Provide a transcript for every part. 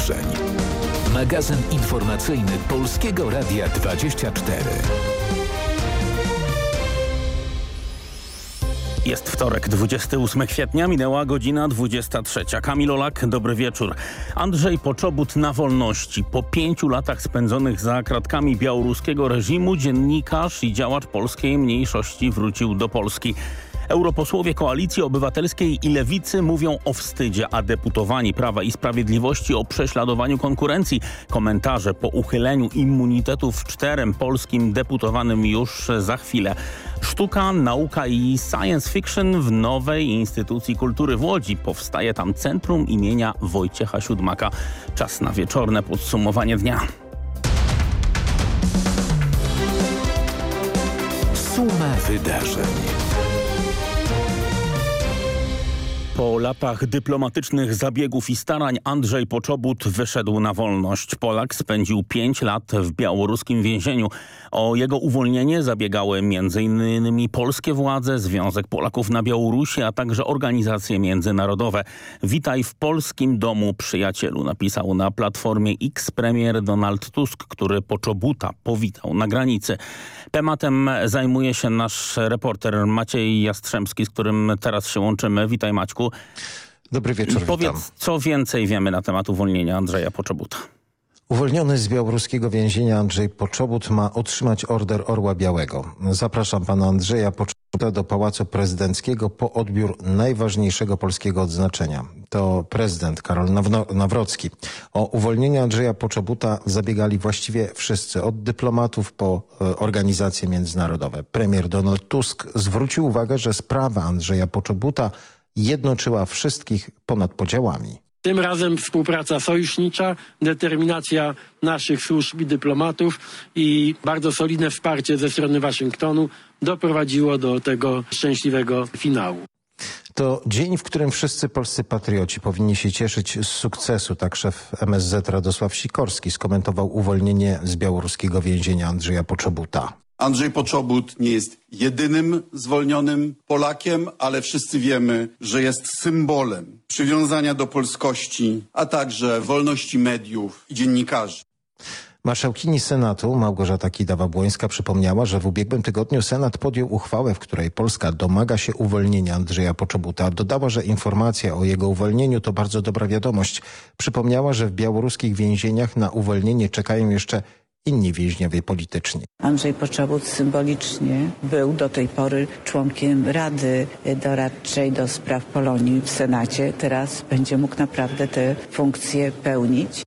wydarzeń. Magazyn informacyjny Polskiego Radia 24. Jest wtorek, 28 kwietnia, minęła godzina 23. Kamil Olak, dobry wieczór. Andrzej Poczobut na wolności. Po pięciu latach spędzonych za kratkami białoruskiego reżimu dziennikarz i działacz polskiej mniejszości wrócił do Polski. Europosłowie Koalicji Obywatelskiej i Lewicy mówią o wstydzie, a deputowani Prawa i Sprawiedliwości o prześladowaniu konkurencji. Komentarze po uchyleniu immunitetów czterem polskim deputowanym już za chwilę. Sztuka, nauka i science fiction w nowej instytucji kultury w Łodzi. Powstaje tam Centrum imienia Wojciecha Siódmaka. Czas na wieczorne podsumowanie dnia. Suma wydarzeń. Po latach dyplomatycznych zabiegów i starań Andrzej Poczobut wyszedł na wolność. Polak spędził pięć lat w białoruskim więzieniu. O jego uwolnienie zabiegały m.in. polskie władze, Związek Polaków na Białorusi, a także organizacje międzynarodowe. Witaj w polskim domu przyjacielu, napisał na platformie X premier Donald Tusk, który Poczobuta powitał na granicy. Tematem zajmuje się nasz reporter Maciej Jastrzębski, z którym teraz się łączymy. Witaj Maćku. Dobry wieczór, Powiedz, witam. co więcej wiemy na temat uwolnienia Andrzeja Poczobuta. Uwolniony z białoruskiego więzienia Andrzej Poczobut ma otrzymać order Orła Białego. Zapraszam pana Andrzeja Poczobuta do Pałacu Prezydenckiego po odbiór najważniejszego polskiego odznaczenia. To prezydent Karol Nawrocki. O uwolnienie Andrzeja Poczobuta zabiegali właściwie wszyscy, od dyplomatów po e, organizacje międzynarodowe. Premier Donald Tusk zwrócił uwagę, że sprawa Andrzeja Poczobuta jednoczyła wszystkich ponad podziałami. Tym razem współpraca sojusznicza, determinacja naszych służb i dyplomatów i bardzo solidne wsparcie ze strony Waszyngtonu doprowadziło do tego szczęśliwego finału. To dzień, w którym wszyscy polscy patrioci powinni się cieszyć z sukcesu. Tak szef MSZ Radosław Sikorski skomentował uwolnienie z białoruskiego więzienia Andrzeja Poczobuta. Andrzej Poczobut nie jest jedynym zwolnionym Polakiem, ale wszyscy wiemy, że jest symbolem przywiązania do polskości, a także wolności mediów i dziennikarzy. Marszałkini Senatu Małgorzata Kidawa-Błońska przypomniała, że w ubiegłym tygodniu Senat podjął uchwałę, w której Polska domaga się uwolnienia Andrzeja Poczobuta. Dodała, że informacja o jego uwolnieniu to bardzo dobra wiadomość. Przypomniała, że w białoruskich więzieniach na uwolnienie czekają jeszcze inni więźniowie polityczni. Andrzej Poczobut symbolicznie był do tej pory członkiem Rady Doradczej do Spraw Polonii w Senacie. Teraz będzie mógł naprawdę te funkcje pełnić.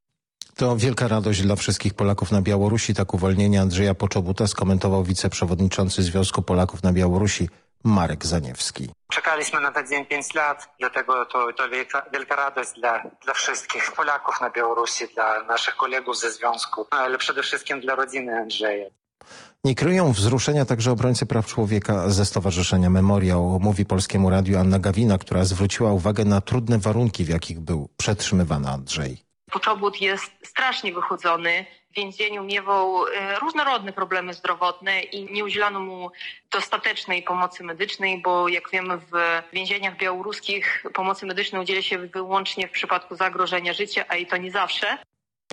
To wielka radość dla wszystkich Polaków na Białorusi. Tak uwolnienie Andrzeja Poczobuta skomentował wiceprzewodniczący Związku Polaków na Białorusi Marek Zaniewski. Czekaliśmy na ten dzień 5 lat, dlatego to, to wielka, wielka radość dla, dla wszystkich Polaków na Białorusi, dla naszych kolegów ze związku, ale przede wszystkim dla rodziny Andrzeja. Nie kryją wzruszenia także obrońcy praw człowieka ze Stowarzyszenia Memoriał. Mówi Polskiemu Radiu Anna Gawina, która zwróciła uwagę na trudne warunki, w jakich był przetrzymywany Andrzej. Poczobut jest strasznie wychudzony. Więzieniu miewał e, różnorodne problemy zdrowotne i nie udzielano mu dostatecznej pomocy medycznej, bo jak wiemy w więzieniach białoruskich pomocy medycznej udziela się wyłącznie w przypadku zagrożenia życia, a i to nie zawsze.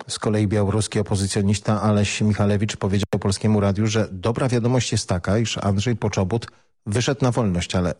Z kolei białoruski opozycjonista Aleś Michalewicz powiedział Polskiemu Radiu, że dobra wiadomość jest taka, iż Andrzej Poczobut wyszedł na wolność, ale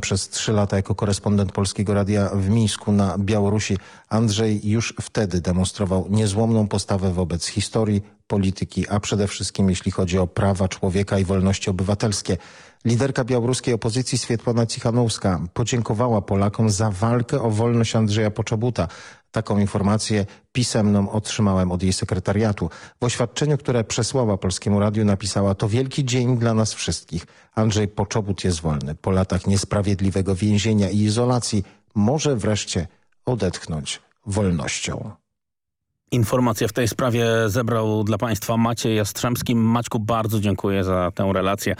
przez trzy lata jako korespondent Polskiego Radia w Mińsku na Białorusi. Andrzej już wtedy demonstrował niezłomną postawę wobec historii, polityki, a przede wszystkim jeśli chodzi o prawa człowieka i wolności obywatelskie. Liderka białoruskiej opozycji Swietłana Cichanowska podziękowała Polakom za walkę o wolność Andrzeja Poczobuta. Taką informację pisemną otrzymałem od jej sekretariatu. W oświadczeniu, które przesłała Polskiemu Radiu napisała to wielki dzień dla nas wszystkich. Andrzej Poczobut jest wolny. Po latach niesprawiedliwego więzienia i izolacji może wreszcie odetchnąć wolnością. Informacje w tej sprawie zebrał dla Państwa Maciej Jastrzębski. Maćku, bardzo dziękuję za tę relację.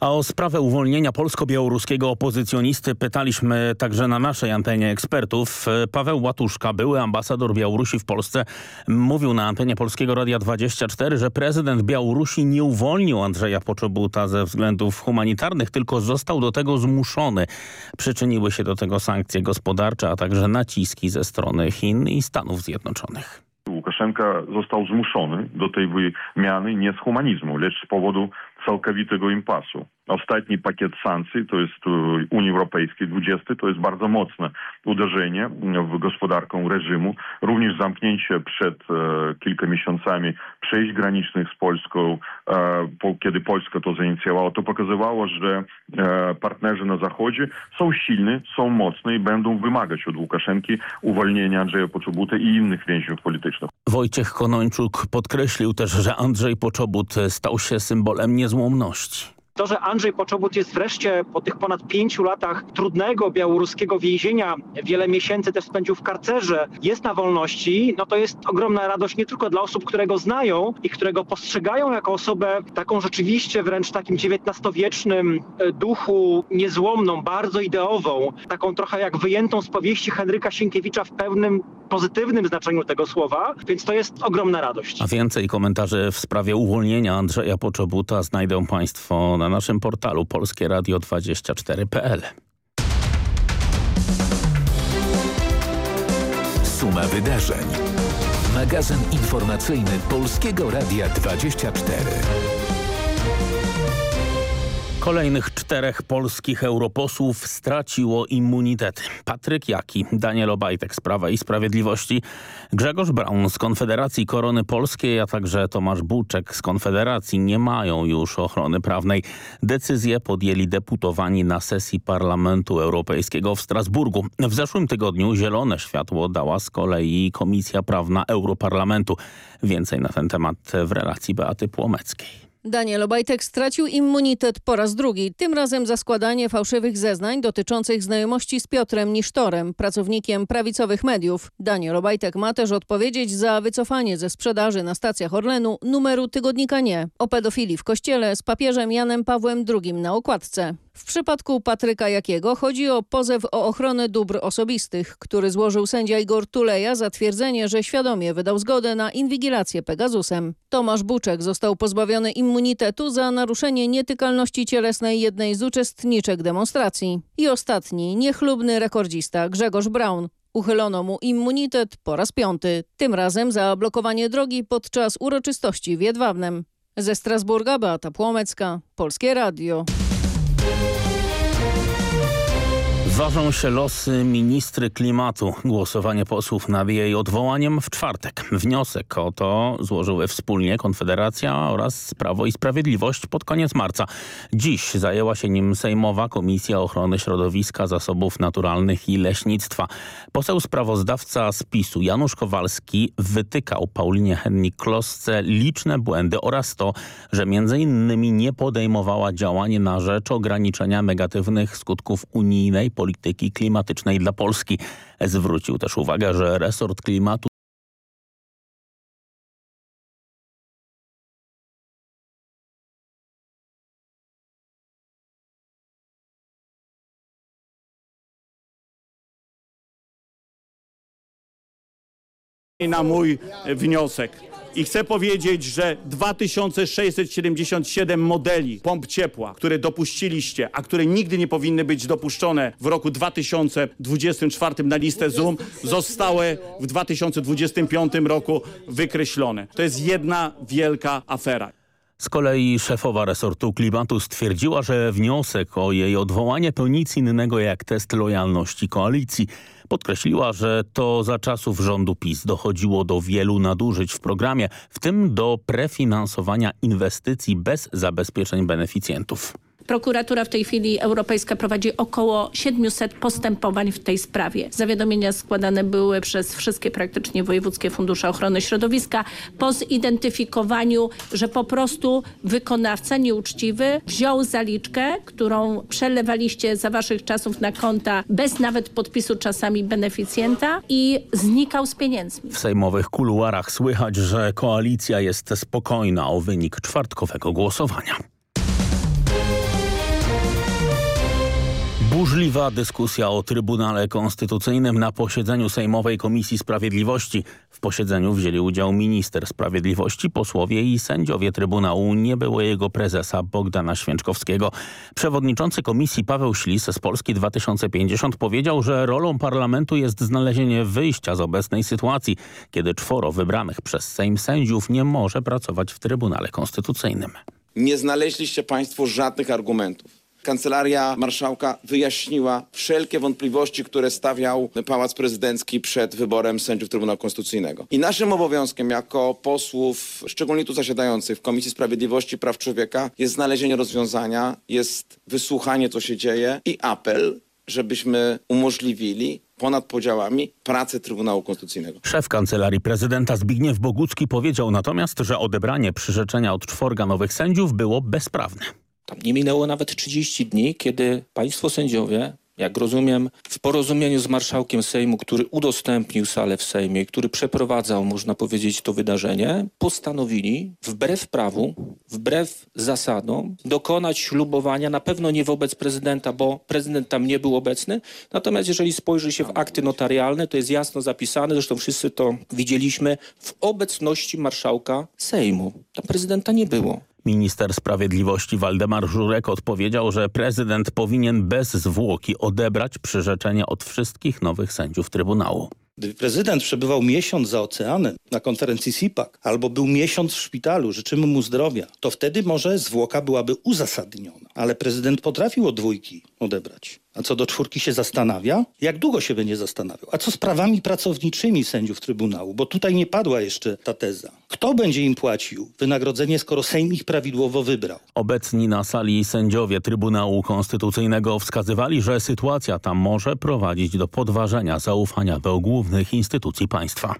A o sprawę uwolnienia polsko-białoruskiego opozycjonisty pytaliśmy także na naszej antenie ekspertów. Paweł Łatuszka, były ambasador Białorusi w Polsce, mówił na antenie Polskiego Radia 24, że prezydent Białorusi nie uwolnił Andrzeja Poczobuta ze względów humanitarnych, tylko został do tego zmuszony. Przyczyniły się do tego sankcje gospodarcze, a także naciski ze strony Chin i Stanów Zjednoczonych. Łukaszenka został zmuszony do tej wymiany nie z humanizmu, lecz z powodu całkowitego impasu. Ostatni pakiet sankcji, to jest Unii Europejskiej, 20, to jest bardzo mocne uderzenie w gospodarkę reżimu. Również zamknięcie przed e, kilka miesiącami przejść granicznych z Polską, e, kiedy Polska to zainicjowała, to pokazywało, że e, partnerzy na Zachodzie są silni, są mocni i będą wymagać od Łukaszenki uwolnienia Andrzeja Poczobuta i innych więźniów politycznych. Wojciech Konończuk podkreślił też, że Andrzej Poczobut stał się symbolem niezłomności. To, że Andrzej Poczobut jest wreszcie po tych ponad pięciu latach trudnego białoruskiego więzienia, wiele miesięcy też spędził w karcerze, jest na wolności, no to jest ogromna radość nie tylko dla osób, które go znają i którego postrzegają jako osobę taką rzeczywiście wręcz takim XIX-wiecznym e, duchu niezłomną, bardzo ideową, taką trochę jak wyjętą z powieści Henryka Sienkiewicza w pełnym pozytywnym znaczeniu tego słowa, więc to jest ogromna radość. A więcej komentarzy w sprawie uwolnienia Andrzeja Poczobuta znajdą Państwo na naszym portalu polskieradio24.pl. Suma wydarzeń. Magazyn informacyjny Polskiego Radia 24. Kolejnych czterech polskich europosłów straciło immunitety. Patryk Jaki, Daniel Obajtek z Prawa i Sprawiedliwości, Grzegorz Braun z Konfederacji Korony Polskiej, a także Tomasz Buczek z Konfederacji nie mają już ochrony prawnej. Decyzję podjęli deputowani na sesji Parlamentu Europejskiego w Strasburgu. W zeszłym tygodniu zielone światło dała z kolei Komisja Prawna Europarlamentu. Więcej na ten temat w relacji Beaty Płomeckiej. Daniel Obajtek stracił immunitet po raz drugi, tym razem za składanie fałszywych zeznań dotyczących znajomości z Piotrem Nisztorem, pracownikiem prawicowych mediów. Daniel Obajtek ma też odpowiedzieć za wycofanie ze sprzedaży na stacjach Orlenu numeru tygodnika Nie o pedofilii w kościele z papieżem Janem Pawłem II na okładce. W przypadku Patryka Jakiego chodzi o pozew o ochronę dóbr osobistych, który złożył sędzia Igor Tuleja za twierdzenie, że świadomie wydał zgodę na inwigilację Pegasusem. Tomasz Buczek został pozbawiony immunitetu za naruszenie nietykalności cielesnej jednej z uczestniczek demonstracji. I ostatni, niechlubny rekordzista Grzegorz Braun. Uchylono mu immunitet po raz piąty, tym razem za blokowanie drogi podczas uroczystości w Jedwabnem. Ze Strasburga Beata Płomecka, Polskie Radio. Ważą się losy ministry klimatu. Głosowanie posłów nad jej odwołaniem w czwartek. Wniosek o to złożyły wspólnie Konfederacja oraz Prawo i Sprawiedliwość pod koniec marca. Dziś zajęła się nim Sejmowa Komisja Ochrony Środowiska, Zasobów Naturalnych i Leśnictwa. Poseł sprawozdawca z PiSu Janusz Kowalski wytykał Paulinie Hennik-Klosce liczne błędy oraz to, że innymi nie podejmowała działań na rzecz ograniczenia negatywnych skutków unijnej polityki klimatycznej dla Polski. Zwrócił też uwagę, że resort klimatu na mój wniosek i chcę powiedzieć, że 2677 modeli pomp ciepła, które dopuściliście, a które nigdy nie powinny być dopuszczone w roku 2024 na listę ZUM, zostały w 2025 roku wykreślone. To jest jedna wielka afera. Z kolei szefowa resortu klimatu stwierdziła, że wniosek o jej odwołanie to nic innego jak test lojalności koalicji. Podkreśliła, że to za czasów rządu PiS dochodziło do wielu nadużyć w programie, w tym do prefinansowania inwestycji bez zabezpieczeń beneficjentów. Prokuratura w tej chwili europejska prowadzi około 700 postępowań w tej sprawie. Zawiadomienia składane były przez wszystkie praktycznie wojewódzkie fundusze ochrony środowiska po zidentyfikowaniu, że po prostu wykonawca nieuczciwy wziął zaliczkę, którą przelewaliście za waszych czasów na konta bez nawet podpisu czasami beneficjenta i znikał z pieniędzmi. W sejmowych kuluarach słychać, że koalicja jest spokojna o wynik czwartkowego głosowania. Burzliwa dyskusja o Trybunale Konstytucyjnym na posiedzeniu Sejmowej Komisji Sprawiedliwości. W posiedzeniu wzięli udział minister sprawiedliwości, posłowie i sędziowie Trybunału, nie było jego prezesa Bogdana Święczkowskiego. Przewodniczący komisji Paweł Ślis z Polski 2050 powiedział, że rolą parlamentu jest znalezienie wyjścia z obecnej sytuacji, kiedy czworo wybranych przez Sejm sędziów nie może pracować w Trybunale Konstytucyjnym. Nie znaleźliście państwo żadnych argumentów. Kancelaria Marszałka wyjaśniła wszelkie wątpliwości, które stawiał Pałac Prezydencki przed wyborem sędziów Trybunału Konstytucyjnego. I naszym obowiązkiem jako posłów, szczególnie tu zasiadających w Komisji Sprawiedliwości i Praw Człowieka, jest znalezienie rozwiązania, jest wysłuchanie, co się dzieje i apel, żebyśmy umożliwili ponad podziałami pracę Trybunału Konstytucyjnego. Szef Kancelarii Prezydenta Zbigniew Bogucki powiedział natomiast, że odebranie przyrzeczenia od czworga nowych sędziów było bezprawne. Tam nie minęło nawet 30 dni, kiedy państwo sędziowie, jak rozumiem, w porozumieniu z marszałkiem Sejmu, który udostępnił salę w Sejmie, który przeprowadzał, można powiedzieć, to wydarzenie, postanowili wbrew prawu, wbrew zasadom dokonać ślubowania, na pewno nie wobec prezydenta, bo prezydent tam nie był obecny. Natomiast jeżeli spojrzy się w akty notarialne, to jest jasno zapisane, zresztą wszyscy to widzieliśmy, w obecności marszałka Sejmu. Tam prezydenta nie było. Minister Sprawiedliwości Waldemar Żurek odpowiedział, że prezydent powinien bez zwłoki odebrać przyrzeczenie od wszystkich nowych sędziów Trybunału. Gdyby prezydent przebywał miesiąc za oceanem na konferencji SIPAC albo był miesiąc w szpitalu, życzymy mu zdrowia, to wtedy może zwłoka byłaby uzasadniona. Ale prezydent potrafił od dwójki odebrać. A co do czwórki się zastanawia? Jak długo się będzie zastanawiał? A co z prawami pracowniczymi sędziów Trybunału? Bo tutaj nie padła jeszcze ta teza. Kto będzie im płacił wynagrodzenie, skoro Sejm ich prawidłowo wybrał? Obecni na sali sędziowie Trybunału Konstytucyjnego wskazywali, że sytuacja ta może prowadzić do podważenia zaufania do głównych instytucji państwa.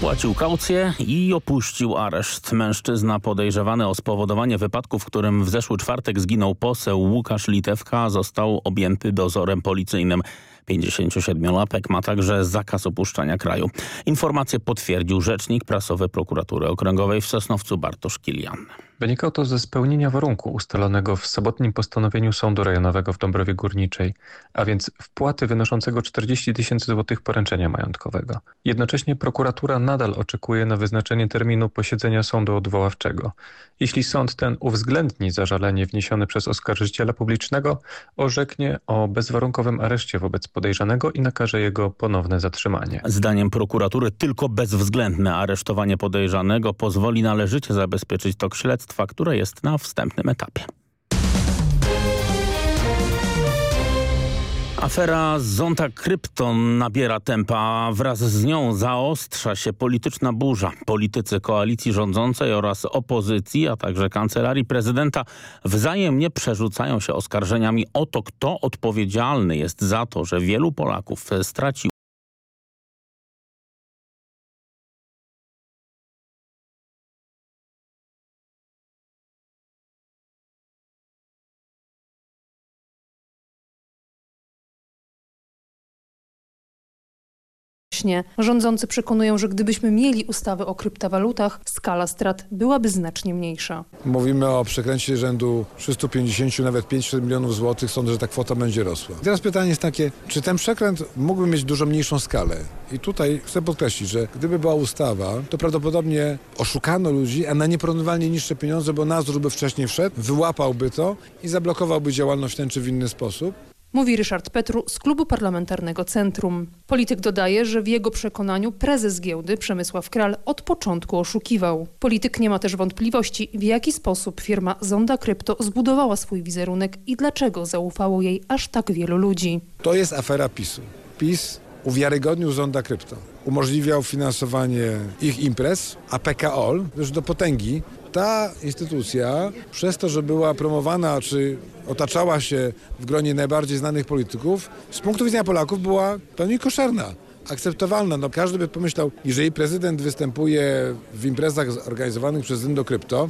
Wpłacił kaucję i opuścił areszt. Mężczyzna podejrzewany o spowodowanie wypadku, w którym w zeszły czwartek zginął poseł Łukasz Litewka, został objęty dozorem policyjnym. 57-latek ma także zakaz opuszczania kraju. Informację potwierdził rzecznik prasowy prokuratury okręgowej w Sosnowcu Bartosz Kilian. Wynikało to ze spełnienia warunku ustalonego w sobotnim postanowieniu Sądu Rejonowego w Dąbrowie Górniczej, a więc wpłaty wynoszącego 40 tysięcy złotych poręczenia majątkowego. Jednocześnie prokuratura nadal oczekuje na wyznaczenie terminu posiedzenia sądu odwoławczego. Jeśli sąd ten uwzględni zażalenie wniesione przez oskarżyciela publicznego, orzeknie o bezwarunkowym areszcie wobec podejrzanego i nakaże jego ponowne zatrzymanie. Zdaniem prokuratury tylko bezwzględne aresztowanie podejrzanego pozwoli należycie zabezpieczyć tok śledztwa które jest na wstępnym etapie. Afera Zonta Krypton nabiera tempa. Wraz z nią zaostrza się polityczna burza. Politycy koalicji rządzącej oraz opozycji, a także kancelarii prezydenta wzajemnie przerzucają się oskarżeniami o to, kto odpowiedzialny jest za to, że wielu Polaków Rządzący przekonują, że gdybyśmy mieli ustawę o kryptowalutach, skala strat byłaby znacznie mniejsza. Mówimy o przekręcie rzędu 350, nawet 500 milionów złotych. Sądzę, że ta kwota będzie rosła. Teraz pytanie jest takie, czy ten przekręt mógłby mieć dużo mniejszą skalę? I tutaj chcę podkreślić, że gdyby była ustawa, to prawdopodobnie oszukano ludzi, a na nieporównywalnie niższe pieniądze, bo nadzór by wcześniej wszedł, wyłapałby to i zablokowałby działalność w ten czy w inny sposób. Mówi Ryszard Petru z Klubu Parlamentarnego Centrum. Polityk dodaje, że w jego przekonaniu prezes giełdy Przemysław Kral od początku oszukiwał. Polityk nie ma też wątpliwości, w jaki sposób firma Zonda Krypto zbudowała swój wizerunek i dlaczego zaufało jej aż tak wielu ludzi. To jest afera PiSu. PiS uwiarygodnił Zonda Krypto. Umożliwiał finansowanie ich imprez, a PKO, już do potęgi, ta instytucja przez to, że była promowana czy otaczała się w gronie najbardziej znanych polityków, z punktu widzenia Polaków była pełni koszerna akceptowalna. No, każdy by pomyślał, jeżeli prezydent występuje w imprezach zorganizowanych przez Indo Krypto,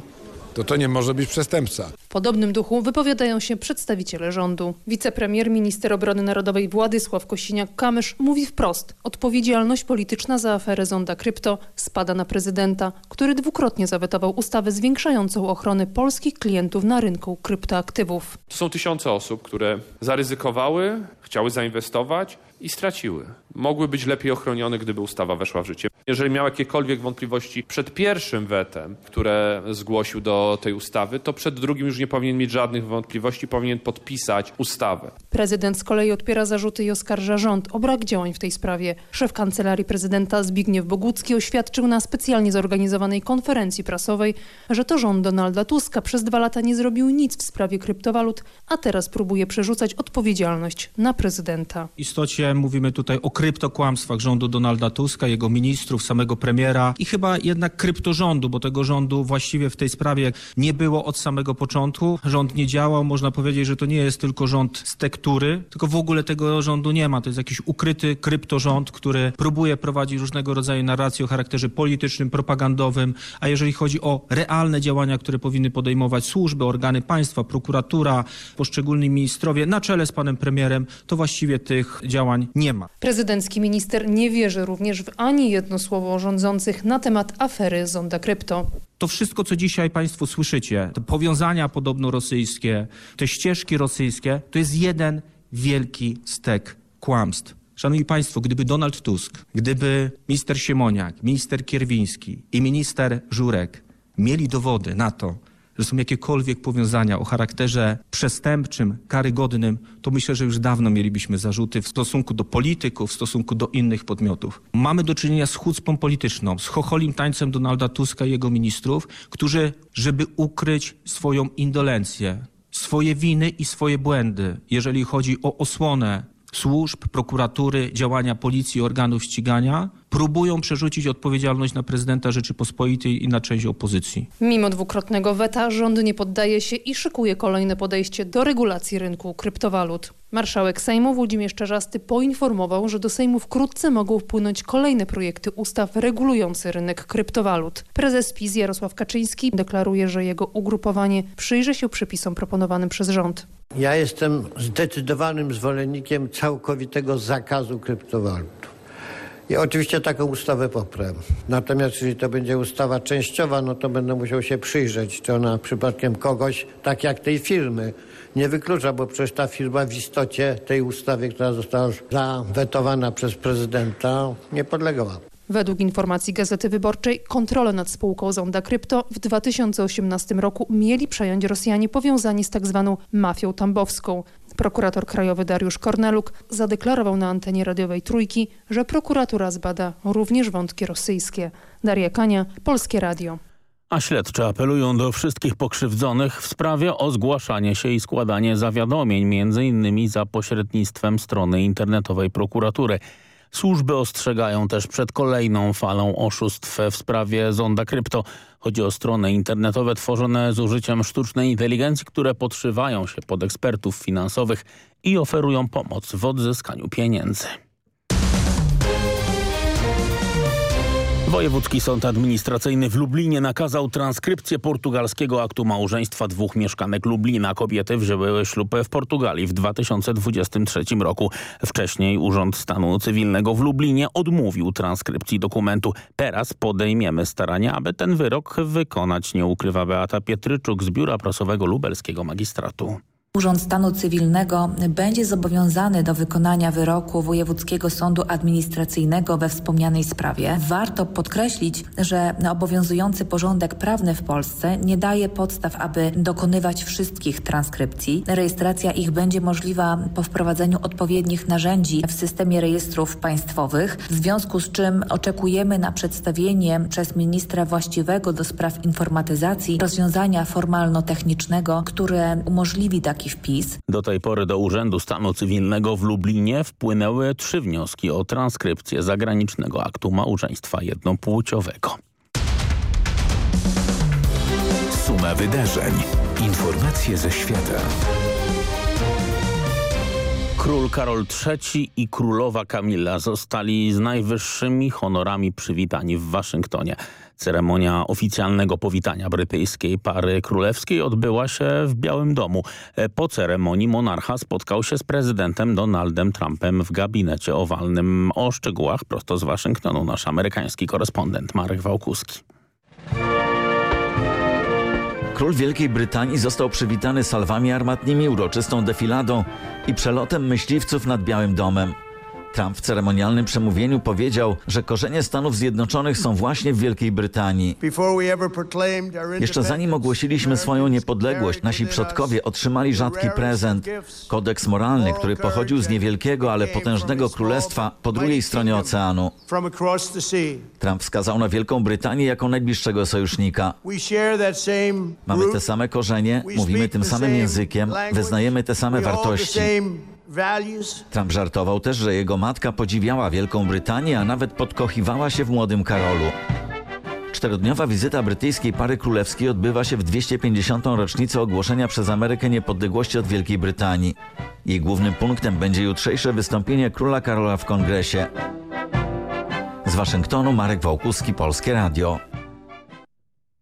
to to nie może być przestępca. Podobnym duchu wypowiadają się przedstawiciele rządu. Wicepremier, minister obrony narodowej Władysław Kosiniak-Kamysz mówi wprost, odpowiedzialność polityczna za aferę Zonda Krypto spada na prezydenta, który dwukrotnie zawetował ustawę zwiększającą ochronę polskich klientów na rynku kryptoaktywów. To są tysiące osób, które zaryzykowały, chciały zainwestować i straciły. Mogły być lepiej ochronione, gdyby ustawa weszła w życie. Jeżeli miał jakiekolwiek wątpliwości przed pierwszym wetem, które zgłosił do tej ustawy, to przed drugim już nie powinien mieć żadnych wątpliwości, powinien podpisać ustawę. Prezydent z kolei odpiera zarzuty i oskarża rząd o brak działań w tej sprawie. Szef kancelarii prezydenta Zbigniew Bogucki oświadczył na specjalnie zorganizowanej konferencji prasowej, że to rząd Donalda Tuska przez dwa lata nie zrobił nic w sprawie kryptowalut, a teraz próbuje przerzucać odpowiedzialność na prezydenta. W istocie mówimy tutaj o kryptokłamstwach rządu Donalda Tuska, jego ministrów, samego premiera i chyba jednak kryptorządu, bo tego rządu właściwie w tej sprawie nie było od samego początku. Rząd nie działał, można powiedzieć, że to nie jest tylko rząd z tektury, tylko w ogóle tego rządu nie ma. To jest jakiś ukryty kryptorząd, który próbuje prowadzić różnego rodzaju narracje o charakterze politycznym, propagandowym, a jeżeli chodzi o realne działania, które powinny podejmować służby, organy państwa, prokuratura, poszczególni ministrowie na czele z panem premierem, to właściwie tych działań nie ma. Prezydencki minister nie wierzy również w ani jedno słowo rządzących na temat afery Zonda Krypto. To wszystko, co dzisiaj Państwo słyszycie, te powiązania podobno rosyjskie, te ścieżki rosyjskie, to jest jeden wielki stek kłamstw. Szanowni Państwo, gdyby Donald Tusk, gdyby minister Siemoniak, minister Kierwiński i minister Żurek mieli dowody na to, że są jakiekolwiek powiązania o charakterze przestępczym, karygodnym, to myślę, że już dawno mielibyśmy zarzuty w stosunku do polityków, w stosunku do innych podmiotów. Mamy do czynienia z chucpą polityczną, z chocholim tańcem Donalda Tuska i jego ministrów, którzy, żeby ukryć swoją indolencję, swoje winy i swoje błędy, jeżeli chodzi o osłonę służb, prokuratury, działania policji, organów ścigania, próbują przerzucić odpowiedzialność na prezydenta Rzeczypospolitej i na część opozycji. Mimo dwukrotnego weta rząd nie poddaje się i szykuje kolejne podejście do regulacji rynku kryptowalut. Marszałek Sejmu Włodzimierz Czarzasty poinformował, że do Sejmu wkrótce mogą wpłynąć kolejne projekty ustaw regulujące rynek kryptowalut. Prezes PiS Jarosław Kaczyński deklaruje, że jego ugrupowanie przyjrzy się przepisom proponowanym przez rząd. Ja jestem zdecydowanym zwolennikiem całkowitego zakazu kryptowalut. I oczywiście taką ustawę poprę. Natomiast jeżeli to będzie ustawa częściowa, no to będę musiał się przyjrzeć, czy ona przypadkiem kogoś, tak jak tej firmy, nie wyklucza, bo przecież ta firma w istocie tej ustawy, która została zawetowana przez prezydenta, nie podlegała. Według informacji Gazety Wyborczej kontrolę nad spółką Zonda Krypto w 2018 roku mieli przejąć Rosjanie powiązani z tak zwaną mafią tambowską. Prokurator krajowy Dariusz Korneluk zadeklarował na antenie radiowej Trójki, że prokuratura zbada również wątki rosyjskie. Daria Kania, Polskie Radio. A śledczy apelują do wszystkich pokrzywdzonych w sprawie o zgłaszanie się i składanie zawiadomień, m.in. za pośrednictwem strony internetowej prokuratury. Służby ostrzegają też przed kolejną falą oszustw w sprawie Zonda Krypto. Chodzi o strony internetowe tworzone z użyciem sztucznej inteligencji, które podszywają się pod ekspertów finansowych i oferują pomoc w odzyskaniu pieniędzy. Wojewódzki Sąd Administracyjny w Lublinie nakazał transkrypcję portugalskiego aktu małżeństwa dwóch mieszkanek Lublina. Kobiety wzięły ślub w Portugalii w 2023 roku. Wcześniej Urząd Stanu Cywilnego w Lublinie odmówił transkrypcji dokumentu. Teraz podejmiemy starania, aby ten wyrok wykonać, nie ukrywa Beata Pietryczuk z Biura Prasowego Lubelskiego Magistratu. Urząd Stanu Cywilnego będzie zobowiązany do wykonania wyroku Wojewódzkiego Sądu Administracyjnego we wspomnianej sprawie. Warto podkreślić, że obowiązujący porządek prawny w Polsce nie daje podstaw, aby dokonywać wszystkich transkrypcji. Rejestracja ich będzie możliwa po wprowadzeniu odpowiednich narzędzi w systemie rejestrów państwowych, w związku z czym oczekujemy na przedstawienie przez ministra właściwego do spraw informatyzacji rozwiązania formalno-technicznego, które umożliwi taki wpis. Do tej pory do Urzędu Stanu Cywilnego w Lublinie wpłynęły trzy wnioski o transkrypcję zagranicznego aktu małżeństwa jednopłciowego. Suma wydarzeń. Informacje ze świata. Król Karol III i królowa Kamila zostali z najwyższymi honorami przywitani w Waszyngtonie. Ceremonia oficjalnego powitania brytyjskiej pary królewskiej odbyła się w Białym Domu. Po ceremonii monarcha spotkał się z prezydentem Donaldem Trumpem w gabinecie owalnym. O szczegółach prosto z Waszyngtonu nasz amerykański korespondent Marek Wałkuski. Król Wielkiej Brytanii został przywitany salwami armatnimi, uroczystą defiladą i przelotem myśliwców nad Białym Domem. Trump w ceremonialnym przemówieniu powiedział, że korzenie Stanów Zjednoczonych są właśnie w Wielkiej Brytanii. Jeszcze zanim ogłosiliśmy swoją niepodległość, nasi przodkowie otrzymali rzadki prezent. Kodeks moralny, który pochodził z niewielkiego, ale potężnego królestwa po drugiej stronie oceanu. Trump wskazał na Wielką Brytanię jako najbliższego sojusznika. Mamy te same korzenie, mówimy tym samym językiem, wyznajemy te same wartości. Trump żartował też, że jego matka podziwiała Wielką Brytanię, a nawet podkochiwała się w młodym Karolu. Czterodniowa wizyta brytyjskiej pary królewskiej odbywa się w 250. rocznicę ogłoszenia przez Amerykę niepodległości od Wielkiej Brytanii. Jej głównym punktem będzie jutrzejsze wystąpienie króla Karola w kongresie. Z Waszyngtonu Marek Wałkuski, Polskie Radio.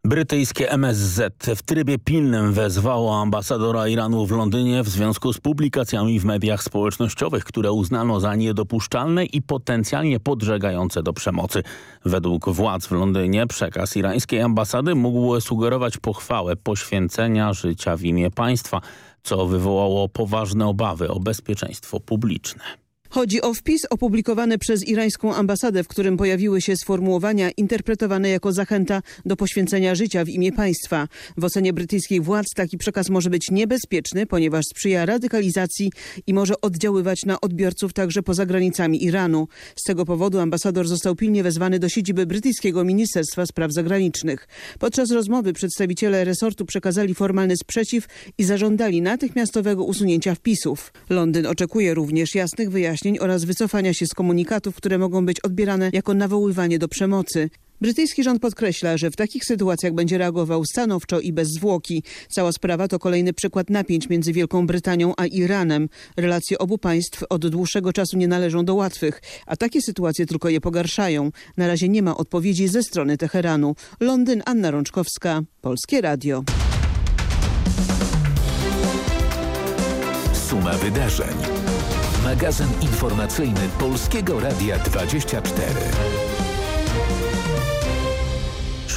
Brytyjskie MSZ w trybie pilnym wezwało ambasadora Iranu w Londynie w związku z publikacjami w mediach społecznościowych, które uznano za niedopuszczalne i potencjalnie podżegające do przemocy. Według władz w Londynie przekaz irańskiej ambasady mógł sugerować pochwałę poświęcenia życia w imię państwa, co wywołało poważne obawy o bezpieczeństwo publiczne. Chodzi o wpis opublikowany przez irańską ambasadę, w którym pojawiły się sformułowania interpretowane jako zachęta do poświęcenia życia w imię państwa. W ocenie brytyjskich władz taki przekaz może być niebezpieczny, ponieważ sprzyja radykalizacji i może oddziaływać na odbiorców także poza granicami Iranu. Z tego powodu ambasador został pilnie wezwany do siedziby brytyjskiego Ministerstwa Spraw Zagranicznych. Podczas rozmowy przedstawiciele resortu przekazali formalny sprzeciw i zażądali natychmiastowego usunięcia wpisów. Londyn oczekuje również jasnych wyjaśnień oraz wycofania się z komunikatów, które mogą być odbierane jako nawoływanie do przemocy. Brytyjski rząd podkreśla, że w takich sytuacjach będzie reagował stanowczo i bez zwłoki. Cała sprawa to kolejny przykład napięć między Wielką Brytanią a Iranem. Relacje obu państw od dłuższego czasu nie należą do łatwych, a takie sytuacje tylko je pogarszają. Na razie nie ma odpowiedzi ze strony Teheranu. Londyn, Anna Rączkowska, Polskie Radio. Suma wydarzeń. Magazyn informacyjny Polskiego Radia 24.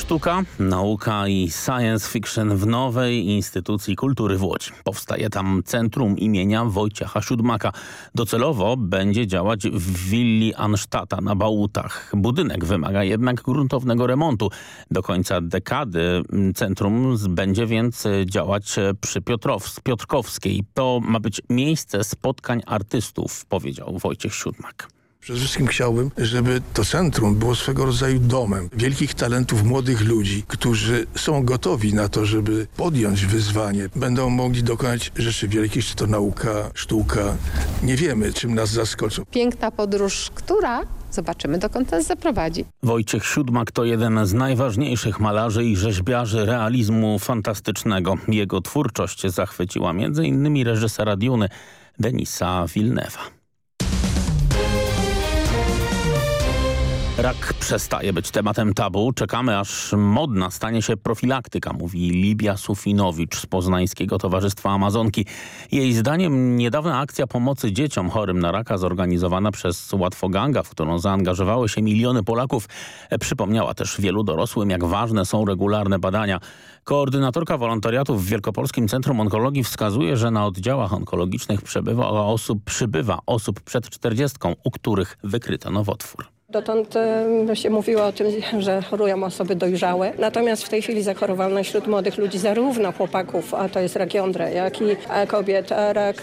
Sztuka, nauka i science fiction w nowej instytucji kultury w Łodzi. Powstaje tam Centrum imienia Wojciecha Siódmaka. Docelowo będzie działać w willi Anstata na Bałutach. Budynek wymaga jednak gruntownego remontu. Do końca dekady centrum będzie więc działać przy Piotrows Piotrkowskiej. To ma być miejsce spotkań artystów, powiedział Wojciech Siódmak. Przede wszystkim chciałbym, żeby to centrum było swego rodzaju domem wielkich talentów młodych ludzi, którzy są gotowi na to, żeby podjąć wyzwanie. Będą mogli dokonać rzeczy wielkich, czy to nauka, sztuka. Nie wiemy, czym nas zaskoczą. Piękna podróż, która Zobaczymy, dokąd nas zaprowadzi. Wojciech Siódmak to jeden z najważniejszych malarzy i rzeźbiarzy realizmu fantastycznego. Jego twórczość zachwyciła m.in. reżysera Duny Denisa Villeneuve'a. Rak przestaje być tematem tabu. Czekamy, aż modna stanie się profilaktyka, mówi Libia Sufinowicz z Poznańskiego Towarzystwa Amazonki. Jej zdaniem niedawna akcja pomocy dzieciom chorym na raka zorganizowana przez Łatwoganga, w którą zaangażowały się miliony Polaków, przypomniała też wielu dorosłym, jak ważne są regularne badania. Koordynatorka wolontariatu w Wielkopolskim Centrum Onkologii wskazuje, że na oddziałach onkologicznych przybywa osób, przybywa osób przed 40, u których wykryto nowotwór. Dotąd się mówiło o tym, że chorują osoby dojrzałe. Natomiast w tej chwili zachorowalność wśród młodych ludzi, zarówno chłopaków, a to jest rak jądra, jak i kobiet, rak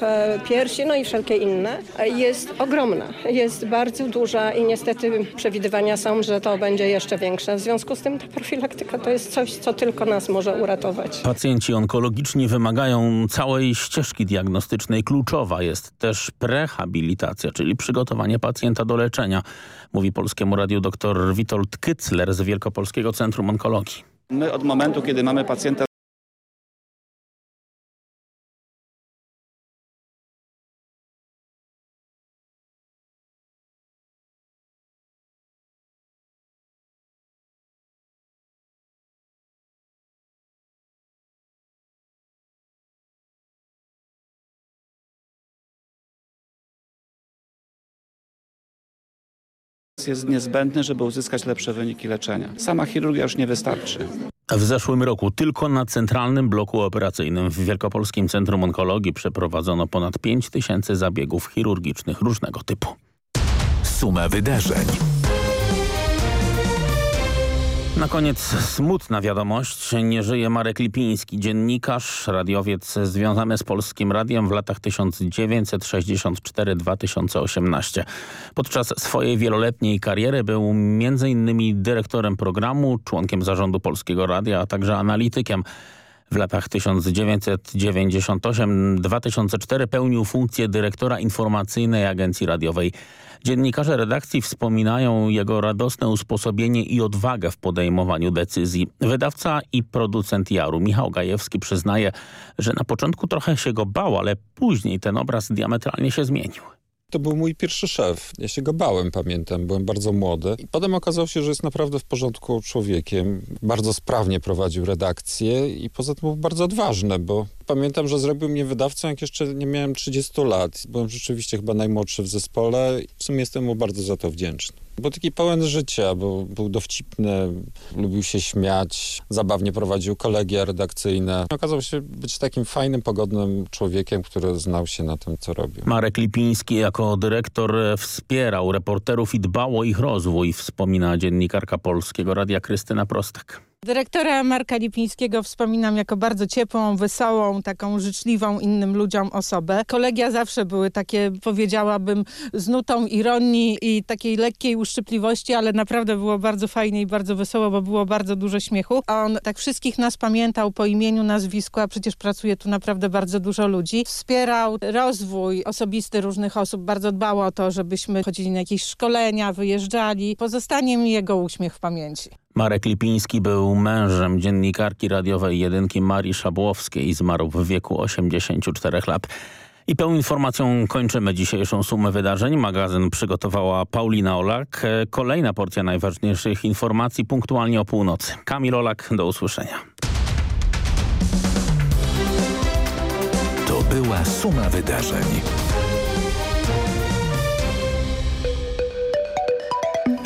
piersi, no i wszelkie inne, jest ogromna. Jest bardzo duża i niestety przewidywania są, że to będzie jeszcze większe. W związku z tym ta profilaktyka to jest coś, co tylko nas może uratować. Pacjenci onkologiczni wymagają całej ścieżki diagnostycznej. Kluczowa jest też prehabilitacja, czyli przygotowanie pacjenta do leczenia, mówi Polskiemu Radiu dr Witold Kycler z Wielkopolskiego Centrum Onkologii. My od momentu, kiedy mamy pacjenta Jest niezbędny, żeby uzyskać lepsze wyniki leczenia. Sama chirurgia już nie wystarczy. W zeszłym roku tylko na centralnym bloku operacyjnym w Wielkopolskim Centrum Onkologii przeprowadzono ponad 5 tysięcy zabiegów chirurgicznych różnego typu. Suma wydarzeń. Na koniec smutna wiadomość. Nie żyje Marek Lipiński, dziennikarz, radiowiec związany z Polskim Radiem w latach 1964-2018. Podczas swojej wieloletniej kariery był m.in. dyrektorem programu, członkiem zarządu Polskiego Radia, a także analitykiem. W latach 1998-2004 pełnił funkcję dyrektora informacyjnej agencji radiowej. Dziennikarze redakcji wspominają jego radosne usposobienie i odwagę w podejmowaniu decyzji. Wydawca i producent Jaru Michał Gajewski przyznaje, że na początku trochę się go bał, ale później ten obraz diametralnie się zmienił. To był mój pierwszy szef. Ja się go bałem, pamiętam. Byłem bardzo młody. I potem okazało się, że jest naprawdę w porządku człowiekiem. Bardzo sprawnie prowadził redakcję i poza tym był bardzo odważny, bo pamiętam, że zrobił mnie wydawcą, jak jeszcze nie miałem 30 lat. Byłem rzeczywiście chyba najmłodszy w zespole w sumie jestem mu bardzo za to wdzięczny. Był taki pełen życia, bo był dowcipny, lubił się śmiać, zabawnie prowadził kolegia redakcyjne. Okazał się być takim fajnym, pogodnym człowiekiem, który znał się na tym, co robił. Marek Lipiński jako dyrektor wspierał reporterów i dbał o ich rozwój, wspomina dziennikarka Polskiego Radia Krystyna Prostek. Dyrektora Marka Lipińskiego wspominam jako bardzo ciepłą, wesołą, taką życzliwą innym ludziom osobę. Kolegia zawsze były takie, powiedziałabym, z nutą ironii i takiej lekkiej uszczypliwości, ale naprawdę było bardzo fajnie i bardzo wesoło, bo było bardzo dużo śmiechu. On tak wszystkich nas pamiętał po imieniu, nazwisku, a przecież pracuje tu naprawdę bardzo dużo ludzi. Wspierał rozwój osobisty różnych osób, bardzo dbał o to, żebyśmy chodzili na jakieś szkolenia, wyjeżdżali. Pozostanie mi jego uśmiech w pamięci. Marek Lipiński był mężem dziennikarki radiowej jedynki Marii Szabłowskiej i zmarł w wieku 84 lat. I pełną informacją kończymy dzisiejszą sumę wydarzeń. Magazyn przygotowała Paulina Olak. Kolejna porcja najważniejszych informacji punktualnie o północy. Kamil Olak, do usłyszenia. To była suma wydarzeń.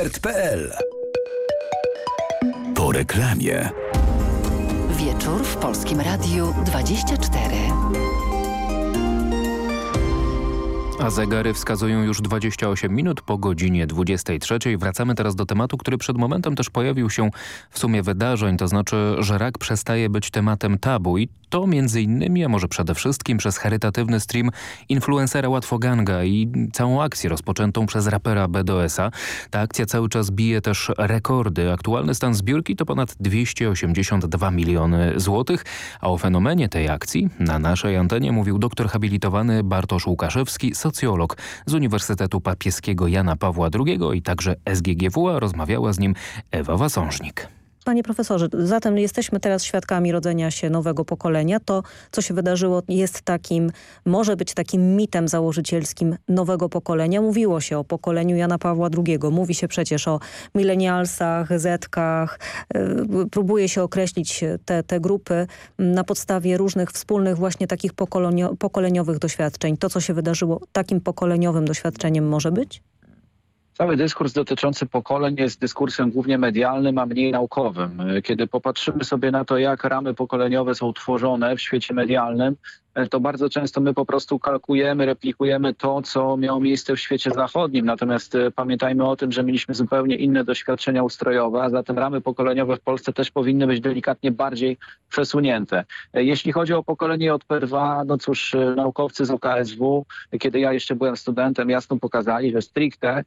mediaexpert.pl. Po reklamie. Wieczór w Polskim Radiu 24. A zegary wskazują już 28 minut po godzinie 23. Wracamy teraz do tematu, który przed momentem też pojawił się w sumie wydarzeń, to znaczy, że rak przestaje być tematem tabu i to między innymi, a może przede wszystkim przez charytatywny stream influencera Łatwoganga i całą akcję rozpoczętą przez rapera BDS-a. Ta akcja cały czas bije też rekordy. Aktualny stan zbiórki to ponad 282 miliony złotych, a o fenomenie tej akcji na naszej antenie mówił doktor habilitowany Bartosz Łukaszewski, socjolog z Uniwersytetu Papieskiego Jana Pawła II i także SGGWA. Rozmawiała z nim Ewa Wasążnik. Panie profesorze, zatem jesteśmy teraz świadkami rodzenia się nowego pokolenia. To, co się wydarzyło jest takim, może być takim mitem założycielskim nowego pokolenia. Mówiło się o pokoleniu Jana Pawła II. Mówi się przecież o milenialsach, zetkach. Próbuje się określić te, te grupy na podstawie różnych wspólnych właśnie takich pokoleniowych doświadczeń. To, co się wydarzyło takim pokoleniowym doświadczeniem może być? Cały dyskurs dotyczący pokoleń jest dyskursem głównie medialnym, a mniej naukowym. Kiedy popatrzymy sobie na to, jak ramy pokoleniowe są tworzone w świecie medialnym, to bardzo często my po prostu kalkujemy, replikujemy to, co miało miejsce w świecie zachodnim. Natomiast pamiętajmy o tym, że mieliśmy zupełnie inne doświadczenia ustrojowe, a zatem ramy pokoleniowe w Polsce też powinny być delikatnie bardziej przesunięte. Jeśli chodzi o pokolenie JP2, no cóż, naukowcy z OKSW, kiedy ja jeszcze byłem studentem, jasno pokazali, że stricte,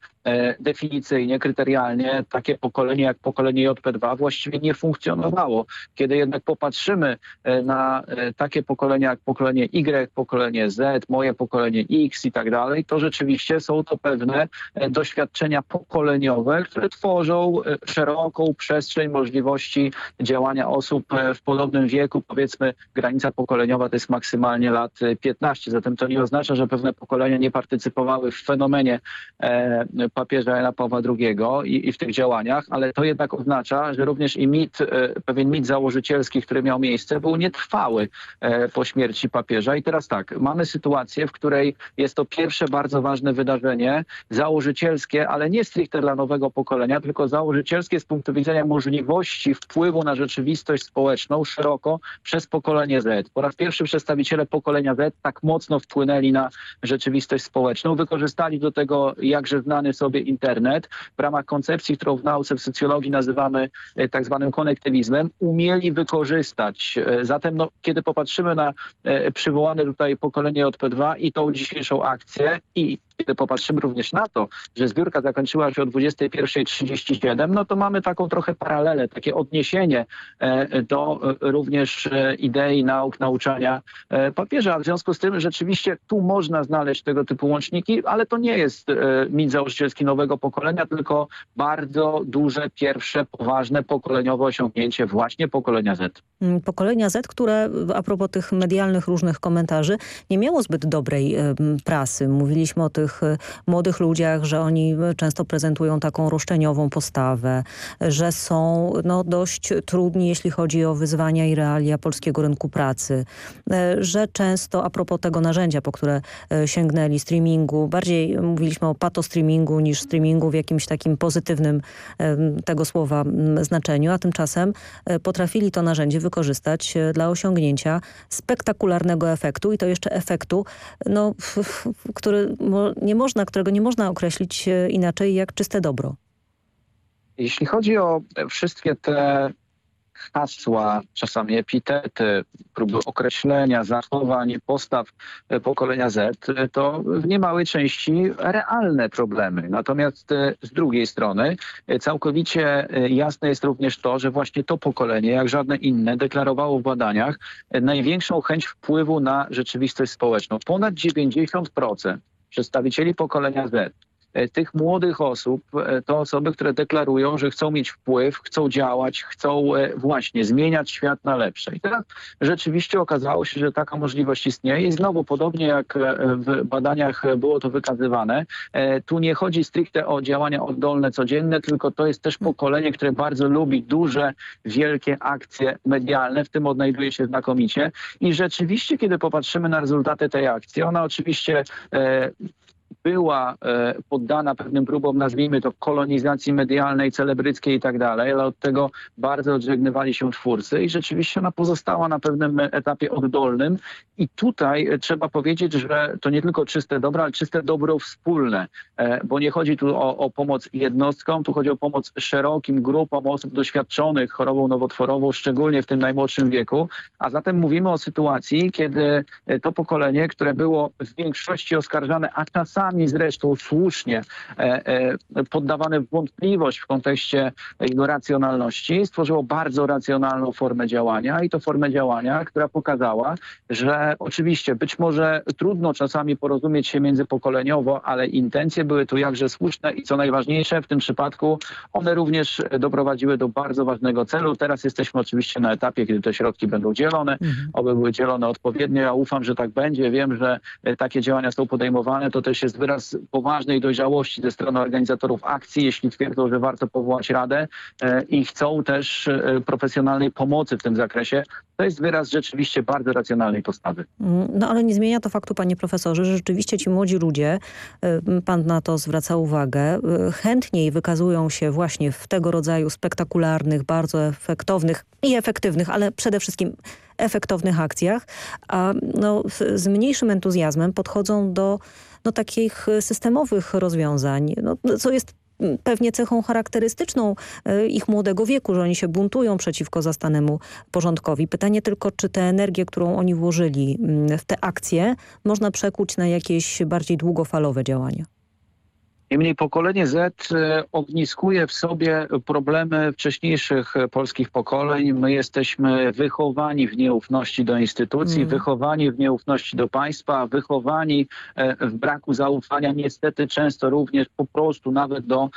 definicyjnie, kryterialnie takie pokolenie jak pokolenie JP2 właściwie nie funkcjonowało. Kiedy jednak popatrzymy na takie pokolenia jak pokolenie pokolenie Y, pokolenie Z, moje pokolenie X i tak dalej, to rzeczywiście są to pewne e, doświadczenia pokoleniowe, które tworzą e, szeroką przestrzeń możliwości działania osób e, w podobnym wieku. Powiedzmy, granica pokoleniowa to jest maksymalnie lat 15. Zatem to nie oznacza, że pewne pokolenia nie partycypowały w fenomenie papieża Jana Pawła II i, i w tych działaniach, ale to jednak oznacza, że również i mit, pewien mit założycielski, który miał miejsce, był nietrwały po śmierci papieża. I teraz tak, mamy sytuację, w której jest to pierwsze bardzo ważne wydarzenie, założycielskie, ale nie stricte dla nowego pokolenia, tylko założycielskie z punktu widzenia możliwości wpływu na rzeczywistość społeczną szeroko przez pokolenie Z. Po raz pierwszy przedstawiciele pokolenia Z tak mocno wpłynęli na rzeczywistość społeczną, wykorzystali do tego jakże znany sobie internet w ramach koncepcji, którą w nauce w socjologii nazywamy e, tak zwanym konektywizmem, umieli wykorzystać. E, zatem no, kiedy popatrzymy na e, przywołane tutaj pokolenie JP2 i tą dzisiejszą akcję i kiedy popatrzymy również na to, że zbiórka zakończyła się o 21.37, no to mamy taką trochę paralelę, takie odniesienie e, do e, również e, idei nauk, nauczania papieża. W związku z tym rzeczywiście tu można znaleźć tego typu łączniki, ale to nie jest mit założycielski nowego pokolenia, tylko bardzo duże, pierwsze, poważne pokoleniowe osiągnięcie właśnie pokolenia Z. Mm, pokolenia Z, które a propos tych medialnych różnych komentarzy nie miało zbyt dobrej prasy. Mówiliśmy o tych tych y, młodych ludziach, że oni często prezentują taką roszczeniową postawę, że są no, dość trudni, jeśli chodzi o wyzwania i realia polskiego rynku pracy, y, że często a propos tego narzędzia, po które y, sięgnęli, streamingu, bardziej mówiliśmy o patostreamingu niż streamingu w jakimś takim pozytywnym tego słowa znaczeniu, a tymczasem potrafili to narzędzie wykorzystać dla osiągnięcia spektakularnego efektu i to jeszcze efektu, no, który nie można, którego nie można określić e, inaczej jak czyste dobro. Jeśli chodzi o wszystkie te hasła, czasami epitety, próby określenia zachowań, postaw e, pokolenia Z, to w niemałej części realne problemy. Natomiast e, z drugiej strony całkowicie jasne jest również to, że właśnie to pokolenie, jak żadne inne, deklarowało w badaniach największą chęć wpływu na rzeczywistość społeczną. Ponad 90% przedstawicieli pokolenia Z, tych młodych osób e, to osoby, które deklarują, że chcą mieć wpływ, chcą działać, chcą e, właśnie zmieniać świat na lepsze. I teraz rzeczywiście okazało się, że taka możliwość istnieje i znowu podobnie jak w badaniach było to wykazywane, tu nie chodzi stricte o działania oddolne, codzienne, tylko to jest też pokolenie, które bardzo lubi duże, wielkie akcje medialne, w tym odnajduje się znakomicie i rzeczywiście, kiedy popatrzymy na rezultaty tej akcji, ona oczywiście była e, poddana pewnym próbom, nazwijmy to, kolonizacji medialnej, celebryckiej i tak dalej, ale od tego bardzo odżegnywali się twórcy i rzeczywiście ona pozostała na pewnym etapie oddolnym. I tutaj e, trzeba powiedzieć, że to nie tylko czyste dobro, ale czyste dobro wspólne, e, bo nie chodzi tu o, o pomoc jednostkom, tu chodzi o pomoc szerokim grupom osób doświadczonych chorobą nowotworową, szczególnie w tym najmłodszym wieku, a zatem mówimy o sytuacji, kiedy to pokolenie, które było w większości oskarżane, a czasami czasami zresztą słusznie e, e, poddawane w wątpliwość w kontekście jego racjonalności, stworzyło bardzo racjonalną formę działania i to formę działania, która pokazała, że oczywiście być może trudno czasami porozumieć się międzypokoleniowo, ale intencje były tu jakże słuszne i co najważniejsze w tym przypadku one również doprowadziły do bardzo ważnego celu. Teraz jesteśmy oczywiście na etapie, kiedy te środki będą dzielone, mhm. oby były dzielone odpowiednio. Ja ufam, że tak będzie. Wiem, że takie działania są podejmowane. To też jest wyraz poważnej dojrzałości ze strony organizatorów akcji, jeśli twierdzą, że warto powołać radę e, i chcą też e, profesjonalnej pomocy w tym zakresie. To jest wyraz rzeczywiście bardzo racjonalnej postawy. Mm, no ale nie zmienia to faktu, panie profesorze, że rzeczywiście ci młodzi ludzie, e, pan na to zwraca uwagę, chętniej wykazują się właśnie w tego rodzaju spektakularnych, bardzo efektownych i efektywnych, ale przede wszystkim efektownych akcjach, a no, z mniejszym entuzjazmem podchodzą do no, takich systemowych rozwiązań, no, co jest pewnie cechą charakterystyczną e, ich młodego wieku, że oni się buntują przeciwko zastanemu porządkowi. Pytanie tylko, czy tę energię, którą oni włożyli mm, w te akcje, można przekuć na jakieś bardziej długofalowe działania. Niemniej pokolenie Z e, ogniskuje w sobie problemy wcześniejszych e, polskich pokoleń. My jesteśmy wychowani w nieufności do instytucji, Mm. wychowani w nieufności do państwa, wychowani e, w braku zaufania, niestety często również po prostu nawet do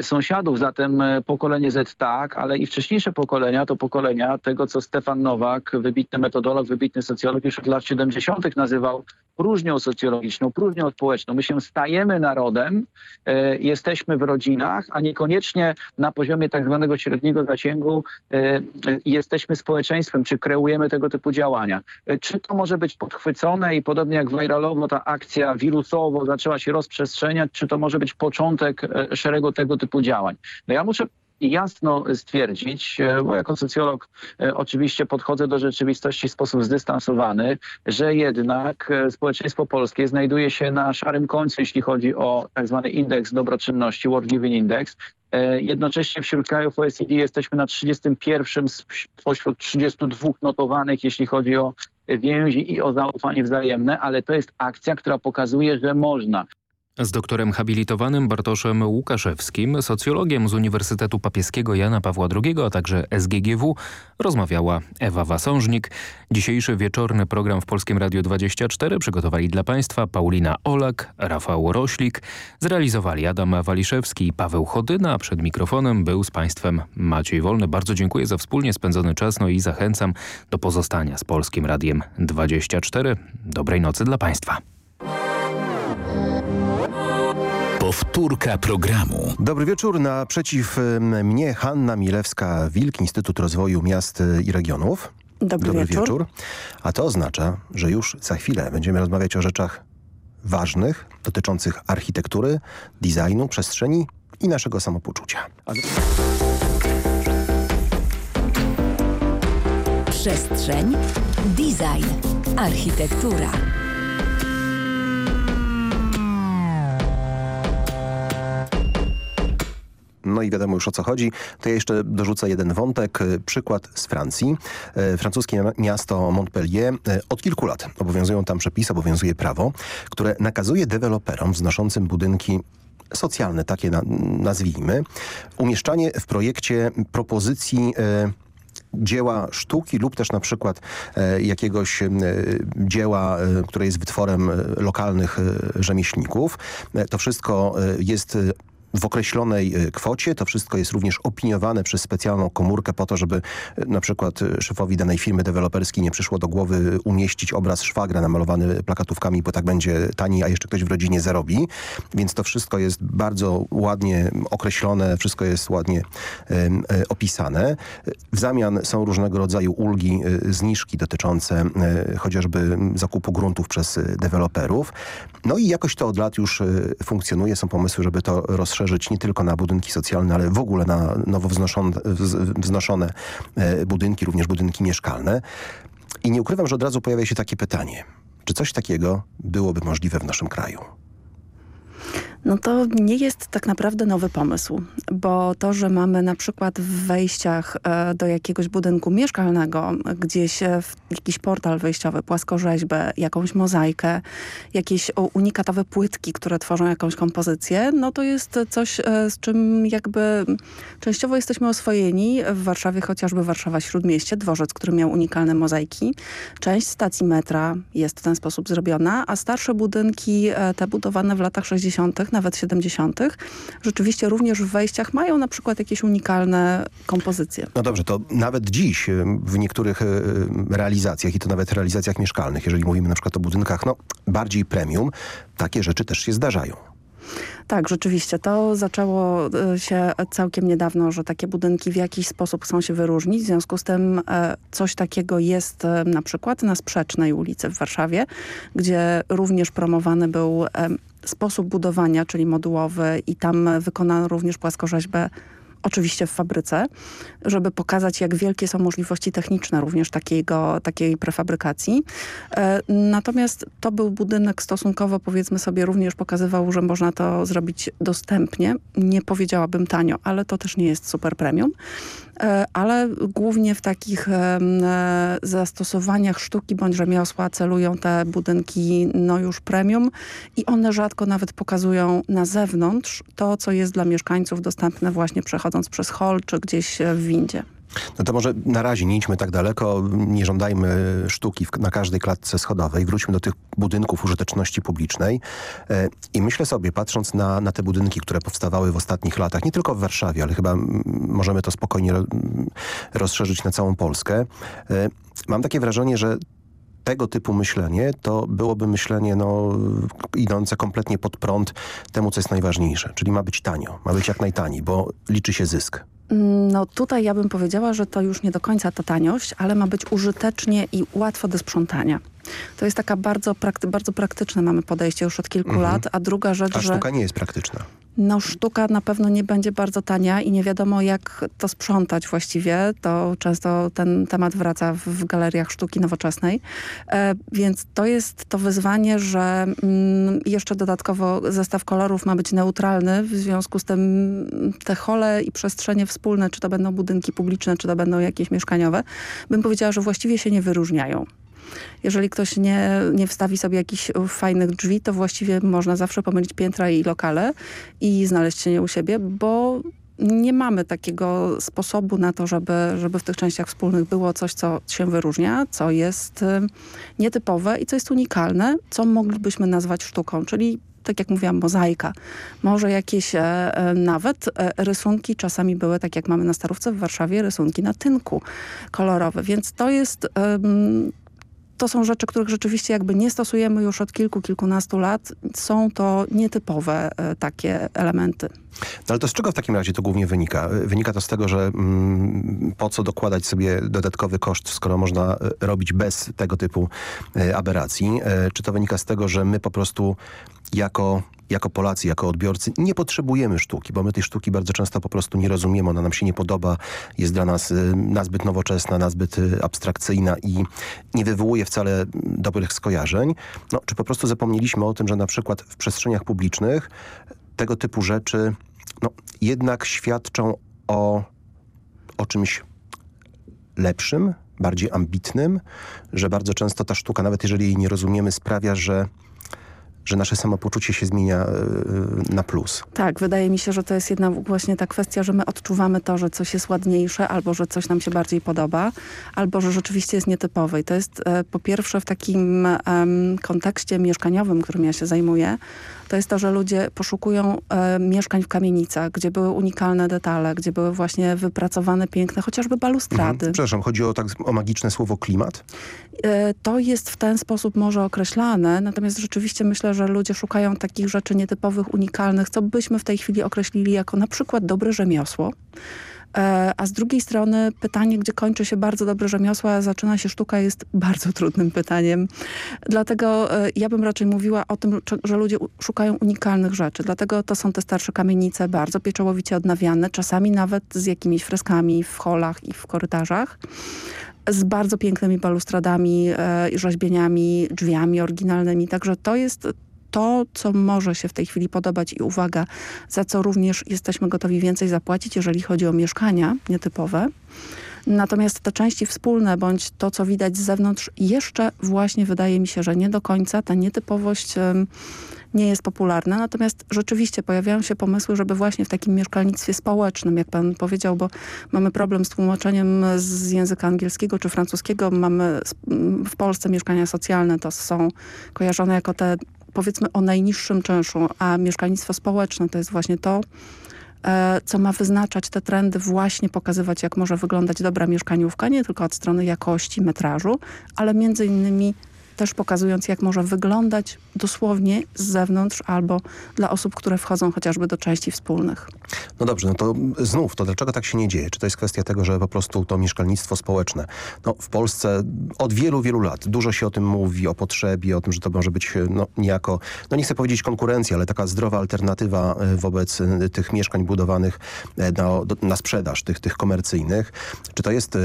sąsiadów. Zatem pokolenie Z tak, ale i wcześniejsze pokolenia to pokolenia tego, co Stefan Nowak, wybitny metodolog, wybitny socjolog już od lat 70. nazywał próżnią socjologiczną, próżnią społeczną. My się stajemy narodem, e, jesteśmy w rodzinach, a niekoniecznie na poziomie tak zwanego średniego zasięgu e, e, jesteśmy społeczeństwem, czy kreujemy tego typu działania. Czy to może być podchwycone i podobnie jak viralowo ta akcja wirusowo zaczęła się rozprzestrzeniać, czy to może być początek szeregu tego typu działań. No ja muszę jasno stwierdzić, e, bo jako socjolog e, oczywiście podchodzę do rzeczywistości w sposób zdystansowany, że jednak e, społeczeństwo polskie znajduje się na szarym końcu, jeśli chodzi o tak zwany indeks dobroczynności, World Giving Index. Jednocześnie wśród krajów OECD jesteśmy na 31 spośród 32 notowanych, jeśli chodzi o więzi i o zaufanie wzajemne, ale to jest akcja, która pokazuje, że można. Z doktorem habilitowanym Bartoszem Łukaszewskim, socjologiem z Uniwersytetu Papieskiego Jana Pawła II, a także SGGW rozmawiała Ewa Wasążnik. Dzisiejszy wieczorny program w Polskim Radiu 24 przygotowali dla Państwa Paulina Olak, Rafał Roślik, zrealizowali Adam Waliszewski i Paweł Chodyna, a przed mikrofonem był z Państwem Maciej Wolny. Bardzo dziękuję za wspólnie spędzony czas, no i zachęcam do pozostania z Polskim Radiem 24. Dobrej nocy dla Państwa. Powtórka programu. Dobry wieczór. Naprzeciw mnie Hanna Milewska-Wilk, Instytut Rozwoju Miast i Regionów. Dobry wieczór. A to oznacza, że już za chwilę będziemy rozmawiać o rzeczach ważnych, dotyczących architektury, designu, przestrzeni i naszego samopoczucia. Przestrzeń, design, architektura. No i wiadomo już o co chodzi. To ja jeszcze dorzucę jeden wątek, y, przykład z Francji. E, Francuskie miasto Montpellier e, od kilku lat obowiązują tam przepisy, obowiązuje prawo, które nakazuje deweloperom wznoszącym budynki socjalne, takie na, nazwijmy, umieszczanie w projekcie propozycji dzieła sztuki lub też na przykład jakiegoś dzieła, które jest wytworem lokalnych rzemieślników. To wszystko jest w określonej e, kwocie. To wszystko jest również opiniowane przez specjalną komórkę po to, żeby e, na przykład e, szefowi danej firmy deweloperskiej nie przyszło do głowy umieścić obraz szwagra namalowany plakatówkami, bo tak będzie taniej, a jeszcze ktoś w rodzinie zarobi. Więc to wszystko jest bardzo ładnie określone, wszystko jest ładnie opisane. W zamian są różnego rodzaju ulgi, zniżki dotyczące chociażby zakupu gruntów przez deweloperów. No i jakoś to od lat już funkcjonuje. Są pomysły, żeby to rozszerzyć nie tylko na budynki socjalne, ale w ogóle na nowo wznoszone, wz- wznoszone e, budynki, również budynki mieszkalne. I nie ukrywam, że od razu pojawia się takie pytanie. Czy coś takiego byłoby możliwe w naszym kraju? No to nie jest tak naprawdę nowy pomysł, bo to, że mamy na przykład w wejściach e, do jakiegoś budynku mieszkalnego, gdzieś e, jakiś portal wejściowy, płaskorzeźbę, jakąś mozaikę, jakieś unikatowe płytki, które tworzą jakąś kompozycję, no to jest coś, e, z czym jakby częściowo jesteśmy oswojeni. W Warszawie chociażby Warszawa Śródmieście, dworzec, który miał unikalne mozaiki. Część stacji metra jest w ten sposób zrobiona, a starsze budynki, te budowane w latach 60., nawet 70., rzeczywiście również w wejściach mają na przykład jakieś unikalne kompozycje. No dobrze, to nawet dziś y, w niektórych y, realizacjach i to nawet realizacjach mieszkalnych, jeżeli mówimy na przykład o budynkach no, bardziej premium, takie rzeczy też się zdarzają. Tak, rzeczywiście. To zaczęło się całkiem niedawno, że takie budynki w jakiś sposób chcą się wyróżnić. W związku z tym e, coś takiego jest e, na przykład na Sprzecznej ulicy w Warszawie, gdzie również promowany był sposób budowania, czyli modułowy i tam wykonano również płaskorzeźbę oczywiście w fabryce, żeby pokazać, jak wielkie są możliwości techniczne również takiego, takiej prefabrykacji. E, natomiast to był budynek stosunkowo, powiedzmy sobie, również pokazywał, że można to zrobić dostępnie. Nie powiedziałabym tanio, ale to też nie jest super premium. ale głównie w takich zastosowaniach sztuki bądź rzemiosła celują te budynki no już premium i one rzadko nawet pokazują na zewnątrz to, co jest dla mieszkańców dostępne właśnie przechodząc przez hol czy gdzieś w windzie. No to może na razie nie idźmy tak daleko, nie żądajmy sztuki na każdej klatce schodowej. Wróćmy do tych budynków użyteczności publicznej. E, I myślę sobie, patrząc na, na te budynki, które powstawały w ostatnich latach, nie tylko w Warszawie, ale chyba możemy to spokojnie rozszerzyć na całą Polskę. E, mam takie wrażenie, że tego typu myślenie to byłoby myślenie no, idące kompletnie pod prąd temu, co jest najważniejsze. Czyli ma być tanio, ma być jak najtaniej, bo liczy się zysk. No tutaj ja bym powiedziała, że to już nie do końca ta taniość, ale ma być użytecznie i łatwo do sprzątania. To jest taka bardzo, prakty bardzo praktyczne mamy podejście już od kilku mhm. lat, a druga rzecz, a że... sztuka nie jest praktyczna. No sztuka na pewno nie będzie bardzo tania i nie wiadomo jak to sprzątać właściwie. To często ten temat wraca w, w galeriach sztuki nowoczesnej. E, więc to jest to wyzwanie, że mm, jeszcze dodatkowo zestaw kolorów ma być neutralny. W związku z tym te hole i przestrzenie wspólne, czy to będą budynki publiczne, czy to będą jakieś mieszkaniowe, bym powiedziała, że właściwie się nie wyróżniają. Jeżeli ktoś nie, nie wstawi sobie jakichś fajnych drzwi, to właściwie można zawsze pomylić piętra i lokale i znaleźć się nie u siebie, bo nie mamy takiego sposobu na to, żeby, żeby w tych częściach wspólnych było coś, co się wyróżnia, co jest y, nietypowe i co jest unikalne, co moglibyśmy nazwać sztuką, czyli tak jak mówiłam, mozaika. Może jakieś e, e nawet e, rysunki czasami były, tak jak mamy na Starówce w Warszawie, rysunki na tynku kolorowe. Więc to jest to są rzeczy, których rzeczywiście jakby nie stosujemy już od kilku, kilkunastu lat. Są to nietypowe e, takie elementy. No ale to z czego w takim razie to głównie wynika? Wynika to z tego, że mm, po co dokładać sobie dodatkowy koszt, skoro można e, robić bez tego typu e, aberracji? E, czy to wynika z tego, że my po prostu jako jako Polacy, jako odbiorcy nie potrzebujemy sztuki, bo my tej sztuki bardzo często po prostu nie rozumiemy, ona nam się nie podoba, jest dla nas y, nazbyt nowoczesna, nazbyt y, abstrakcyjna i nie wywołuje wcale dobrych skojarzeń. No, czy po prostu zapomnieliśmy o tym, że na przykład w przestrzeniach publicznych tego typu rzeczy no, jednak świadczą o, o czymś lepszym, bardziej ambitnym, że bardzo często ta sztuka, nawet jeżeli jej nie rozumiemy, sprawia, że że nasze samopoczucie się zmienia e, na plus. Tak, wydaje mi się, że to jest jedna właśnie ta kwestia, że my odczuwamy to, że coś jest ładniejsze, albo że coś nam się bardziej podoba, albo że rzeczywiście jest nietypowe. I to jest e, po pierwsze w takim kontekście mieszkaniowym, którym ja się zajmuję, to jest to, że ludzie poszukują e, mieszkań w kamienicach, gdzie były unikalne detale, gdzie były właśnie wypracowane piękne, chociażby balustrady. Mhm. Przepraszam, chodzi o, tak, o magiczne słowo klimat? E, to jest w ten sposób może określane, natomiast rzeczywiście myślę, że ludzie szukają takich rzeczy nietypowych, unikalnych, co byśmy w tej chwili określili jako na przykład dobre rzemiosło. E, a z drugiej strony pytanie, gdzie kończy się bardzo dobre rzemiosło, a zaczyna się sztuka jest bardzo trudnym pytaniem. Dlatego e, ja bym raczej mówiła o tym, że ludzie szukają unikalnych rzeczy. Dlatego to są te starsze kamienice, bardzo pieczołowicie odnawiane, czasami nawet z jakimiś freskami w holach i w korytarzach z bardzo pięknymi balustradami, e, rzeźbieniami, drzwiami oryginalnymi. Także to jest to, co może się w tej chwili podobać i uwaga, za co również jesteśmy gotowi więcej zapłacić, jeżeli chodzi o mieszkania nietypowe. Natomiast te części wspólne, bądź to, co widać z zewnątrz, jeszcze właśnie wydaje mi się, że nie do końca ta nietypowość nie jest popularna. Natomiast rzeczywiście pojawiają się pomysły, żeby właśnie w takim mieszkalnictwie społecznym, jak pan powiedział, bo mamy problem z tłumaczeniem z języka angielskiego czy francuskiego. Mamy w Polsce mieszkania socjalne, to są kojarzone jako te powiedzmy o najniższym czynszu, a mieszkalnictwo społeczne to jest właśnie to, e, co ma wyznaczać te trendy, właśnie pokazywać, jak może wyglądać dobra mieszkaniówka, nie tylko od strony jakości, metrażu, ale między innymi też pokazując, jak może wyglądać dosłownie z zewnątrz albo dla osób, które wchodzą chociażby do części wspólnych. No dobrze, no to znów, to dlaczego tak się nie dzieje? Czy to jest kwestia tego, że po prostu to mieszkalnictwo społeczne, no w Polsce od wielu, wielu lat dużo się o tym mówi, o potrzebie, o tym, że to może być no niejako, no nie chcę powiedzieć konkurencja, ale taka zdrowa alternatywa e, wobec e, tych mieszkań budowanych e, na, na sprzedaż, tych, tych komercyjnych. Czy to jest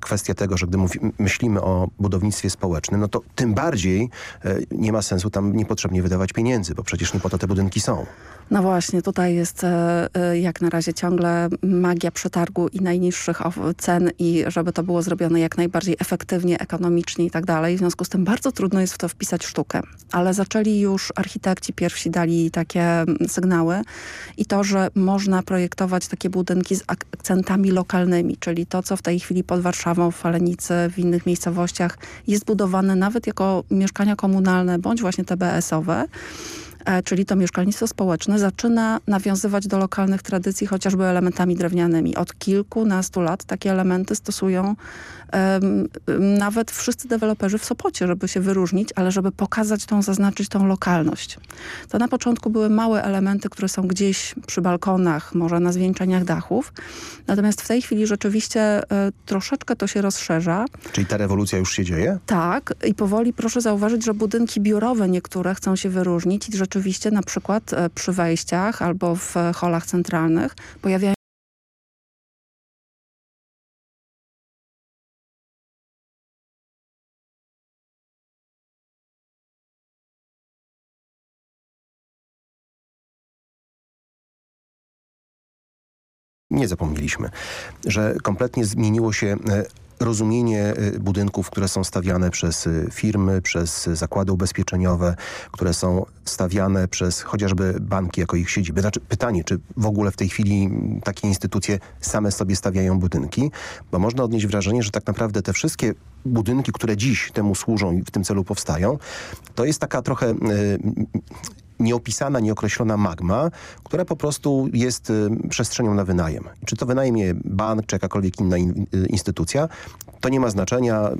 kwestia tego, że gdy myślimy o budownictwie społecznym, no to tym bardziej e, nie ma sensu tam niepotrzebnie wydawać pieniędzy, bo przecież nie po to te budynki są. No właśnie, tutaj jest e, e, jak na razie ciągle magia przetargu i najniższych cen i żeby to było zrobione jak najbardziej efektywnie, ekonomicznie i tak dalej. W związku z tym bardzo trudno jest w to wpisać sztukę. Ale zaczęli już architekci pierwsi dali takie sygnały i to, że można projektować takie budynki z akcentami lokalnymi, czyli to, co w tej chwili pod Warszawą, w Falenicy, w innych miejscowościach jest budowane nawet jako mieszkania komunalne bądź właśnie TBS-owe, czyli to mieszkalnictwo społeczne, zaczyna nawiązywać do lokalnych tradycji chociażby elementami drewnianymi. Od kilkunastu lat takie elementy stosują nawet wszyscy deweloperzy w Sopocie, żeby się wyróżnić, ale żeby pokazać tą, zaznaczyć tą lokalność. To na początku były małe elementy, które są gdzieś przy balkonach, może na zwieńczeniach dachów. Natomiast w tej chwili rzeczywiście e, troszeczkę to się rozszerza. Czyli ta rewolucja już się dzieje? Tak i powoli proszę zauważyć, że budynki biurowe niektóre chcą się wyróżnić i rzeczywiście na przykład e, przy wejściach albo w holach centralnych pojawiają nie zapomnieliśmy, że kompletnie zmieniło się e, rozumienie e, budynków, które są stawiane przez e, firmy, przez zakłady ubezpieczeniowe, które są stawiane przez chociażby banki jako ich siedziby. Znaczy pytanie, czy w ogóle w tej chwili takie instytucje same sobie stawiają budynki, bo można odnieść wrażenie, że tak naprawdę te wszystkie budynki, które dziś temu służą i w tym celu powstają, to jest taka trochę nieopisana, nieokreślona magma, która po prostu jest y, przestrzenią na wynajem. Czy to wynajmie bank, czy jakakolwiek inna in, y, instytucja, to nie ma znaczenia.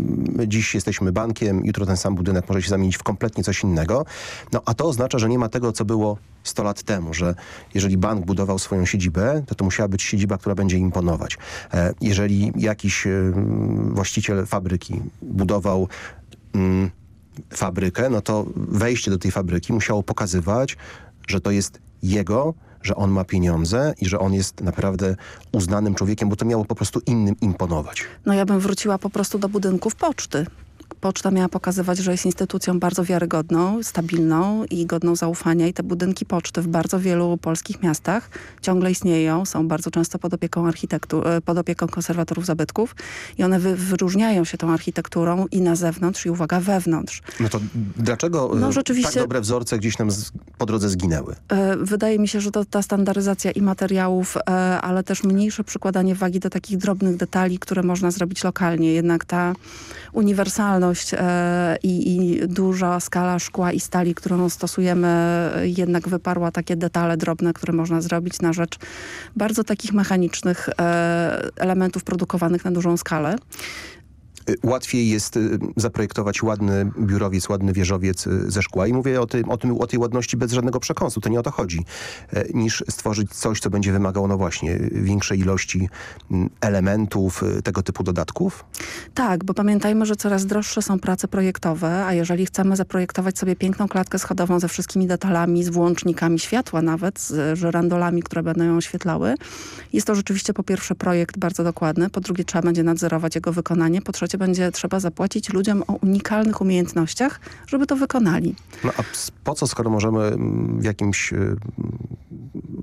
Dziś jesteśmy bankiem, jutro ten sam budynek może się zamienić w kompletnie coś innego. No a to oznacza, że nie ma tego, co było 100 lat temu, że jeżeli bank budował swoją siedzibę, to to musiała być siedziba, która będzie imponować. E, jeżeli jakiś y, właściciel fabryki budował mm, fabrykę, no to wejście do tej fabryki musiało pokazywać, że to jest jego, że on ma pieniądze i że on jest naprawdę uznanym człowiekiem, bo to miało po prostu innym imponować. No ja bym wróciła po prostu do budynków poczty. Poczta miała pokazywać, że jest instytucją bardzo wiarygodną, stabilną i godną zaufania i te budynki poczty w bardzo wielu polskich miastach ciągle istnieją, są bardzo często pod opieką architektu, e, pod opieką konserwatorów zabytków i one wy, wyróżniają się tą architekturą i na zewnątrz i uwaga wewnątrz. No to dlaczego no, e, rzeczywiście, tak dobre wzorce gdzieś nam z, po drodze zginęły? E, wydaje mi się, że to ta standaryzacja i materiałów, ale też mniejsze przykładanie wagi do takich drobnych detali, które można zrobić lokalnie. Jednak ta uniwersalność e, i, i, duża skala szkła i stali, którą stosujemy, jednak wyparła takie detale drobne, które można zrobić na rzecz bardzo takich mechanicznych e, elementów produkowanych na dużą skalę. Y, łatwiej jest y, zaprojektować ładny biurowiec, ładny wieżowiec y, ze szkła i mówię o, tym, o, tym, o tej ładności bez żadnego przekąsu, to nie o to chodzi, niż stworzyć coś, co będzie wymagało no właśnie większej ilości mm, elementów, tego typu dodatków? Tak, bo pamiętajmy, że coraz droższe są prace projektowe, a jeżeli chcemy zaprojektować sobie piękną klatkę schodową ze wszystkimi detalami, z włącznikami światła nawet, z żyrandolami, które będą ją oświetlały, jest to rzeczywiście po pierwsze projekt bardzo dokładny, po drugie trzeba będzie nadzorować jego wykonanie, po trzecie będzie trzeba zapłacić ludziom o unikalnych umiejętnościach, żeby to wykonali. No a po co, skoro możemy mm, w jakimś y,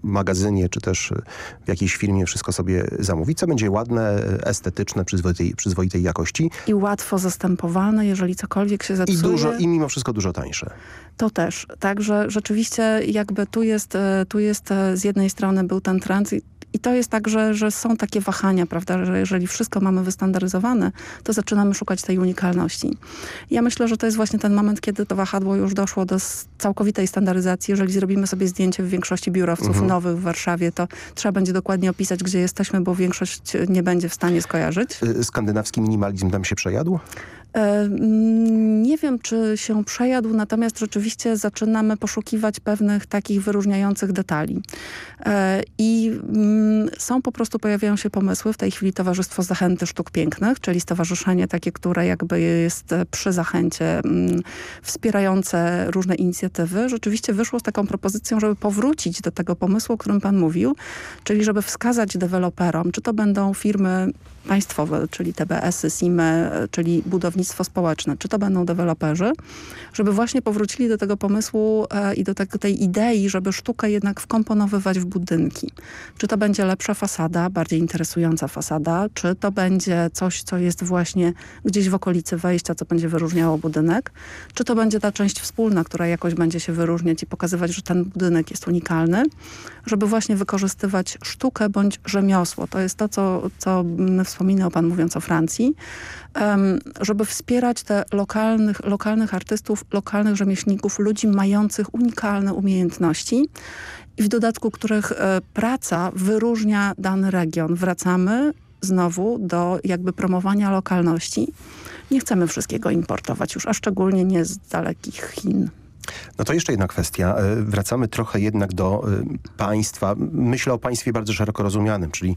magazynie, czy też y, w jakiejś firmie wszystko sobie zamówić, co będzie ładne, estetyczne, przyzwoitej, przyzwoitej jakości. I łatwo zastępowane, jeżeli cokolwiek się zepsuje. I, dużo, I mimo wszystko dużo tańsze. To też. Także rzeczywiście jakby tu jest, y, tu jest z jednej strony był ten trend i to jest tak, że, że są takie wahania, prawda, że jeżeli wszystko mamy wystandaryzowane, to zaczynamy szukać tej unikalności. Ja myślę, że to jest właśnie ten moment, kiedy to wahadło już doszło do całkowitej standaryzacji. Jeżeli zrobimy sobie zdjęcie w większości biurowców mhm. nowych w Warszawie, to trzeba będzie dokładnie opisać, gdzie jesteśmy, bo większość nie będzie w stanie skojarzyć. Y, skandynawski minimalizm tam się przejadł? E, mm, nie wiem, czy się przejadł, natomiast rzeczywiście zaczynamy poszukiwać pewnych takich wyróżniających detali. E, I mm, są po prostu, pojawiają się pomysły. W tej chwili Towarzystwo Zachęty Sztuk Pięknych, czyli stowarzyszenie takie, które jakby jest przy zachęcie mm, wspierające różne inicjatywy, rzeczywiście wyszło z taką propozycją, żeby powrócić do tego pomysłu, o którym pan mówił, czyli żeby wskazać deweloperom, czy to będą firmy państwowe, czyli TBS-y, SIME, czyli budownictwo budownictwo społeczne, czy to będą deweloperzy, żeby właśnie powrócili do tego pomysłu e, i do te, tej idei, żeby sztukę jednak wkomponowywać w budynki. Czy to będzie lepsza fasada, bardziej interesująca fasada, czy to będzie coś, co jest właśnie gdzieś w okolicy wejścia, co będzie wyróżniało budynek, czy to będzie ta część wspólna, która jakoś będzie się wyróżniać i pokazywać, że ten budynek jest unikalny, żeby właśnie wykorzystywać sztukę bądź rzemiosło. To jest to, co, co wspominał Pan mówiąc o Francji, żeby wspierać te lokalnych, lokalnych artystów, lokalnych rzemieślników, ludzi mających unikalne umiejętności i w dodatku których e, praca wyróżnia dany region. Wracamy znowu do jakby promowania lokalności. Nie chcemy wszystkiego importować już, a szczególnie nie z dalekich Chin. No to jeszcze jedna kwestia. E, wracamy trochę jednak do e, państwa. Myślę o państwie bardzo szeroko rozumianym, czyli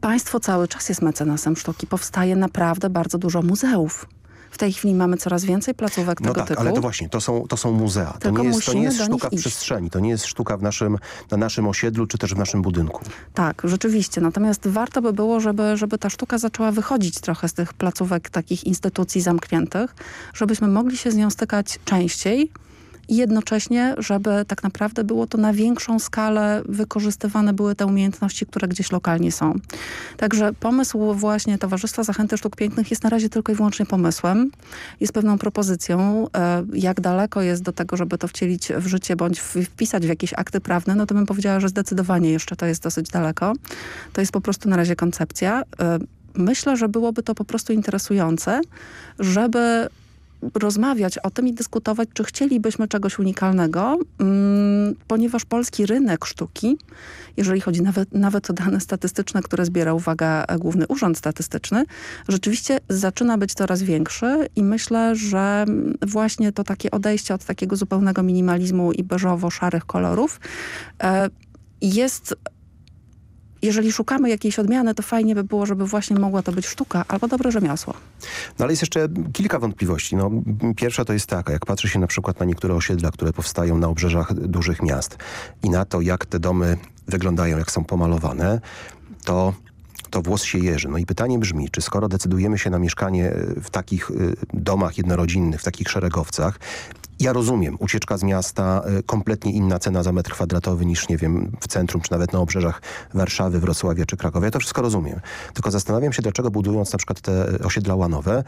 Państwo cały czas jest mecenasem sztuki. Powstaje naprawdę bardzo dużo muzeów. W tej chwili mamy coraz więcej placówek no tego tak, typu. ale to właśnie, to są, to są muzea. To nie, jest, to nie jest sztuka w przestrzeni, to nie jest sztuka w naszym, na naszym osiedlu czy też w naszym budynku. Tak, rzeczywiście. Natomiast warto by było, żeby, żeby ta sztuka zaczęła wychodzić trochę z tych placówek, takich instytucji zamkniętych, żebyśmy mogli się z nią stykać częściej, i jednocześnie, żeby tak naprawdę było to na większą skalę wykorzystywane były te umiejętności, które gdzieś lokalnie są. Także pomysł właśnie Towarzystwa Zachęty Sztuk Pięknych jest na razie tylko i wyłącznie pomysłem. Jest pewną propozycją, e, jak daleko jest do tego, żeby to wcielić w życie bądź wpisać w jakieś akty prawne, no to bym powiedziała, że zdecydowanie jeszcze to jest dosyć daleko. To jest po prostu na razie koncepcja. E, myślę, że byłoby to po prostu interesujące, żeby rozmawiać o tym i dyskutować, czy chcielibyśmy czegoś unikalnego, mm, ponieważ polski rynek sztuki, jeżeli chodzi nawet, nawet o dane statystyczne, które zbiera uwaga Główny Urząd Statystyczny, rzeczywiście zaczyna być coraz większy i myślę, że właśnie to takie odejście od takiego zupełnego minimalizmu i beżowo-szarych kolorów e, jest jeżeli szukamy jakiejś odmiany, to fajnie by było, żeby właśnie mogła to być sztuka albo dobre rzemiosło. No ale jest jeszcze kilka wątpliwości. No, pierwsza to jest taka, jak patrzy się na przykład na niektóre osiedla, które powstają na obrzeżach dużych miast i na to, jak te domy wyglądają, jak są pomalowane, to to włos się jeży. No i pytanie brzmi, czy skoro decydujemy się na mieszkanie w takich y, domach jednorodzinnych, w takich szeregowcach, ja rozumiem, ucieczka z miasta, y, kompletnie inna cena za metr kwadratowy niż, nie wiem, w centrum, czy nawet na obrzeżach Warszawy, Wrocławia czy Krakowa. Ja to wszystko rozumiem. Tylko zastanawiam się, dlaczego budując na przykład te osiedla łanowe,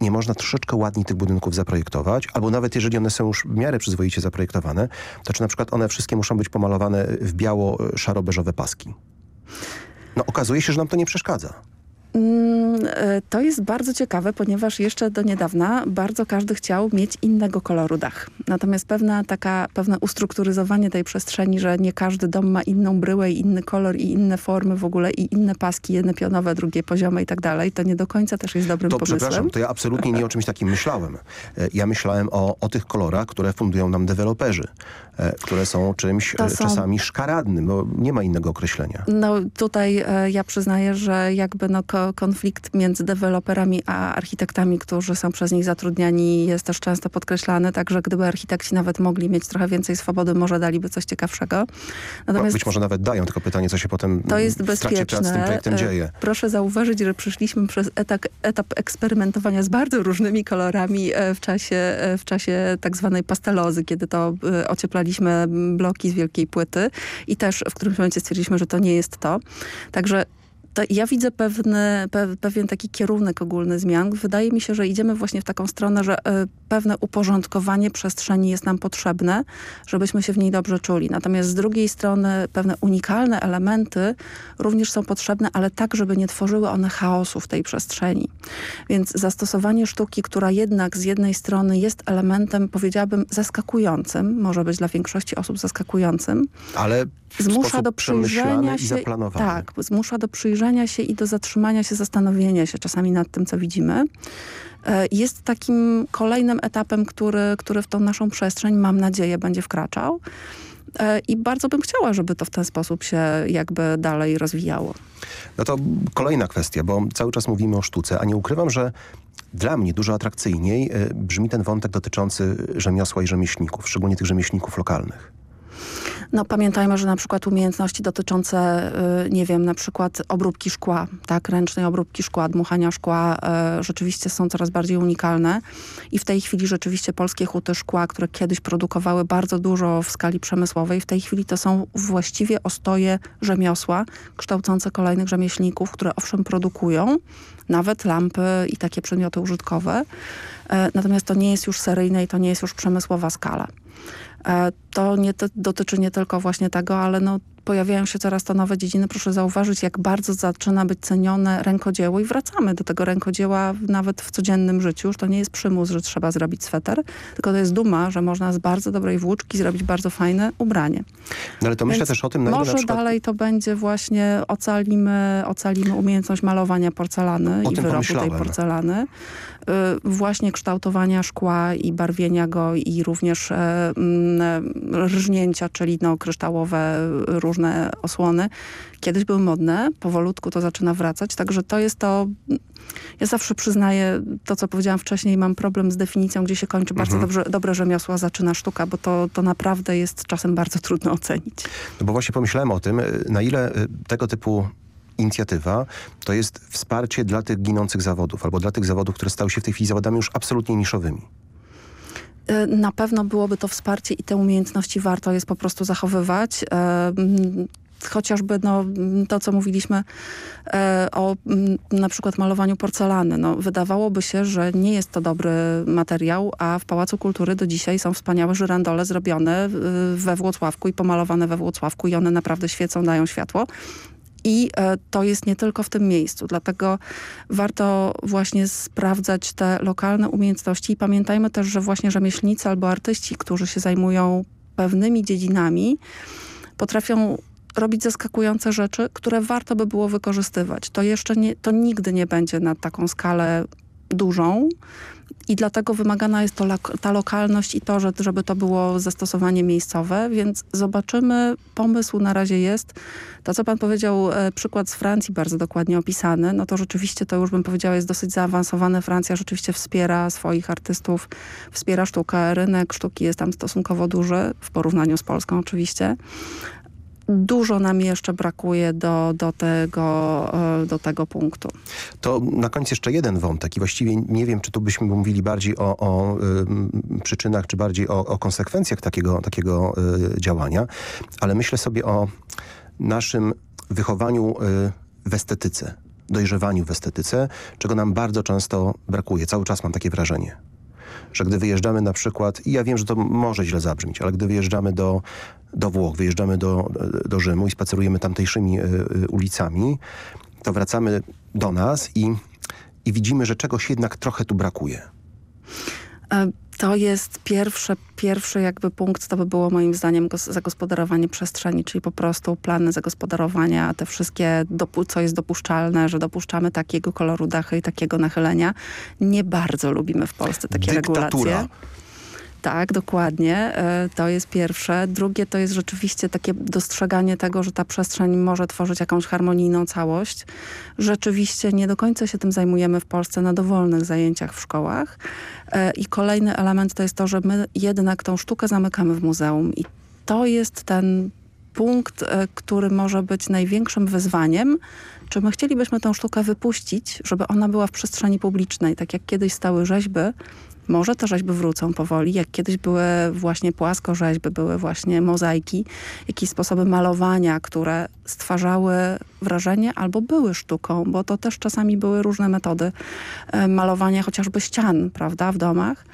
nie można troszeczkę ładniej tych budynków zaprojektować, albo nawet jeżeli one są już w miarę przyzwoicie zaprojektowane, to czy na przykład one wszystkie muszą być pomalowane w biało-szaro-beżowe paski? No okazuje się, że nam to nie przeszkadza. Mm, to jest bardzo ciekawe, ponieważ jeszcze do niedawna bardzo każdy chciał mieć innego koloru dach. Natomiast pewna taka, pewne ustrukturyzowanie tej przestrzeni, że nie każdy dom ma inną bryłę i inny kolor i inne formy w ogóle i inne paski, jedne pionowe, drugie poziome i tak dalej, to nie do końca też jest dobrym to, pomysłem. Przepraszam, to ja absolutnie nie o czymś takim myślałem. E, ja myślałem o, o tych kolorach, które fundują nam deweloperzy, e, które są czymś są... czasami szkaradnym, bo nie ma innego określenia. No tutaj ja przyznaję, że jakby no konflikt między deweloperami a architektami, którzy są przez nich zatrudniani jest też często podkreślany, także gdyby architekci nawet mogli mieć trochę więcej swobody, może daliby coś ciekawszego. Natomiast Być może nawet dają, tylko pytanie, co się potem to jest w trakcie prac z tym projektem dzieje. Proszę zauważyć, że przeszliśmy przez etap, etap eksperymentowania z bardzo różnymi kolorami e, w czasie, e, w czasie tak zwanej pastelozy, kiedy to e, ocieplaliśmy bloki z wielkiej płyty i też w którymś momencie stwierdziliśmy, że to nie jest to. Także ja widzę pewny, pe, pewien taki kierunek ogólny zmian. Wydaje mi się, że idziemy właśnie w taką stronę, że y, pewne uporządkowanie przestrzeni jest nam potrzebne, żebyśmy się w niej dobrze czuli. Natomiast z drugiej strony pewne unikalne elementy również są potrzebne, ale tak, żeby nie tworzyły one chaosu w tej przestrzeni. Więc zastosowanie sztuki, która jednak z jednej strony jest elementem, powiedziałabym, zaskakującym, może być dla większości osób zaskakującym. Ale zmusza do przyjrzenia się. Tak, zmusza do przyjrzenia się i do zatrzymania się, zastanowienia się czasami nad tym, co widzimy. E, jest takim kolejnym etapem, który, który w tą naszą przestrzeń, mam nadzieję, będzie wkraczał. e, i bardzo bym chciała, żeby to w ten sposób się jakby dalej rozwijało. No to kolejna kwestia, bo cały czas mówimy o sztuce, a nie ukrywam, że dla mnie dużo atrakcyjniej e, brzmi ten wątek dotyczący rzemiosła i rzemieślników, szczególnie tych rzemieślników lokalnych. No pamiętajmy, że na przykład umiejętności dotyczące, y, nie wiem, na przykład obróbki szkła, tak, ręcznej obróbki szkła, dmuchania szkła y, rzeczywiście są coraz bardziej unikalne i w tej chwili rzeczywiście polskie huty szkła, które kiedyś produkowały bardzo dużo w skali przemysłowej, w tej chwili to są właściwie ostoje rzemiosła, kształcące kolejnych rzemieślników, które owszem produkują nawet lampy i takie przedmioty użytkowe, y, natomiast to nie jest już seryjne i to nie jest już przemysłowa skala. E, to nie dotyczy nie tylko właśnie tego, ale no, pojawiają się coraz to nowe dziedziny. Proszę zauważyć, jak bardzo zaczyna być cenione rękodzieło i wracamy do tego rękodzieła nawet w codziennym życiu. Już to nie jest przymus, że trzeba zrobić sweter, tylko to jest duma, że można z bardzo dobrej włóczki zrobić bardzo fajne ubranie. No ale to Więc myślę też o tym, na Może na przykład... dalej to będzie właśnie ocalimy, ocalimy umiejętność malowania porcelany o i wyrobu tej porcelany. Y, właśnie kształtowania szkła i barwienia go i również e, mm, rżnięcia, czyli no, kryształowe różne osłony. Kiedyś były modne, powolutku to zaczyna wracać, także to jest to... Ja zawsze przyznaję to, co powiedziałam wcześniej, mam problem z definicją, gdzie się kończy bardzo mhm. dobrze, dobre rzemiosło, zaczyna sztuka, bo to, to naprawdę jest czasem bardzo trudno ocenić. No bo właśnie pomyślałem o tym, na ile y, tego typu inicjatywa to jest wsparcie dla tych ginących zawodów albo dla tych zawodów, które stały się w tej chwili zawodami już absolutnie niszowymi. E, na pewno byłoby to wsparcie i te umiejętności warto jest po prostu zachowywać e, chociażby no, to, co mówiliśmy e, o na przykład malowaniu porcelany. No, wydawałoby się, że nie jest to dobry materiał, a w Pałacu Kultury do dzisiaj są wspaniałe żyrandole zrobione we Włocławku i pomalowane we Włocławku i one naprawdę świecą, dają światło. I e, to jest nie tylko w tym miejscu, dlatego warto właśnie sprawdzać te lokalne umiejętności i pamiętajmy też, że właśnie rzemieślnicy albo artyści, którzy się zajmują pewnymi dziedzinami, potrafią robić zaskakujące rzeczy, które warto by było wykorzystywać. To jeszcze nie, to nigdy nie będzie na taką skalę dużą, i dlatego wymagana jest to ta lokalność i to, że, żeby to było zastosowanie miejscowe, więc zobaczymy. Pomysł na razie jest. To, co pan powiedział, e, przykład z Francji bardzo dokładnie opisany, no to rzeczywiście to już bym powiedziała jest dosyć zaawansowane. Francja rzeczywiście wspiera swoich artystów, wspiera sztukę. Rynek sztuki jest tam stosunkowo duży w porównaniu z Polską oczywiście dużo nam jeszcze brakuje do, do, tego, e, do tego punktu. To na koniec jeszcze jeden wątek i właściwie nie wiem, czy tu byśmy mówili bardziej o, o y, przyczynach, czy bardziej o, o konsekwencjach takiego, takiego y, działania, ale myślę sobie o naszym wychowaniu y, w estetyce, dojrzewaniu w estetyce, czego nam bardzo często brakuje. Cały czas mam takie wrażenie że gdy wyjeżdżamy na przykład, i ja wiem, że to może źle zabrzmieć, ale gdy wyjeżdżamy do do Włoch, wyjeżdżamy do, do Rzymu i spacerujemy tamtejszymi e, e, ulicami, to wracamy do nas i, i widzimy, że czegoś jednak trochę tu brakuje. To jest pierwsze, pierwszy jakby punkt, to by było moim zdaniem zagospodarowanie przestrzeni, czyli po prostu plany zagospodarowania, te wszystkie, co jest dopuszczalne, że dopuszczamy takiego koloru dachy i takiego nachylenia. Nie bardzo lubimy w Polsce takie Dyktatura. regulacje. Tak, dokładnie. E, to jest pierwsze. Drugie to jest rzeczywiście takie dostrzeganie tego, że ta przestrzeń może tworzyć jakąś harmonijną całość. Rzeczywiście nie do końca się tym zajmujemy w Polsce na dowolnych zajęciach w szkołach. E, I kolejny element to jest to, że my jednak tą sztukę zamykamy w muzeum i to jest ten punkt, e, który może być największym wyzwaniem, czy my chcielibyśmy tę sztukę wypuścić, żeby ona była w przestrzeni publicznej, tak jak kiedyś stały rzeźby, może te rzeźby wrócą powoli, jak kiedyś były właśnie płaskorzeźby, były właśnie mozaiki, jakieś sposoby malowania, które stwarzały wrażenie albo były sztuką, bo to też czasami były różne metody e, malowania chociażby ścian, prawda, w domach.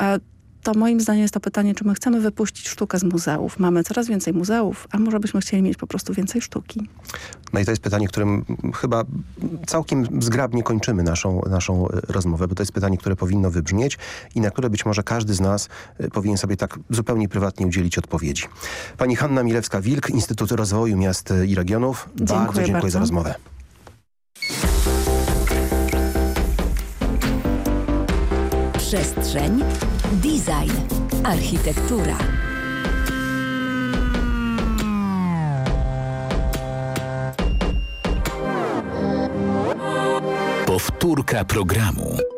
E, to moim zdaniem jest to pytanie, czy my chcemy wypuścić sztukę z muzeów. Mamy coraz więcej muzeów, a może byśmy chcieli mieć po prostu więcej sztuki. No i to jest pytanie, którym chyba całkiem zgrabnie kończymy naszą, naszą e, rozmowę, bo to jest pytanie, które powinno wybrzmieć i na które być może każdy z nas e, powinien sobie tak zupełnie prywatnie udzielić odpowiedzi. Pani Hanna Milewska-Wilk, Instytut Rozwoju Miast i Regionów. Dziękuję bardzo dziękuję bardzo. za rozmowę. Przestrzeń, Design. Architektura. Powtórka programu.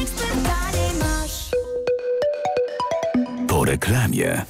po reklamie.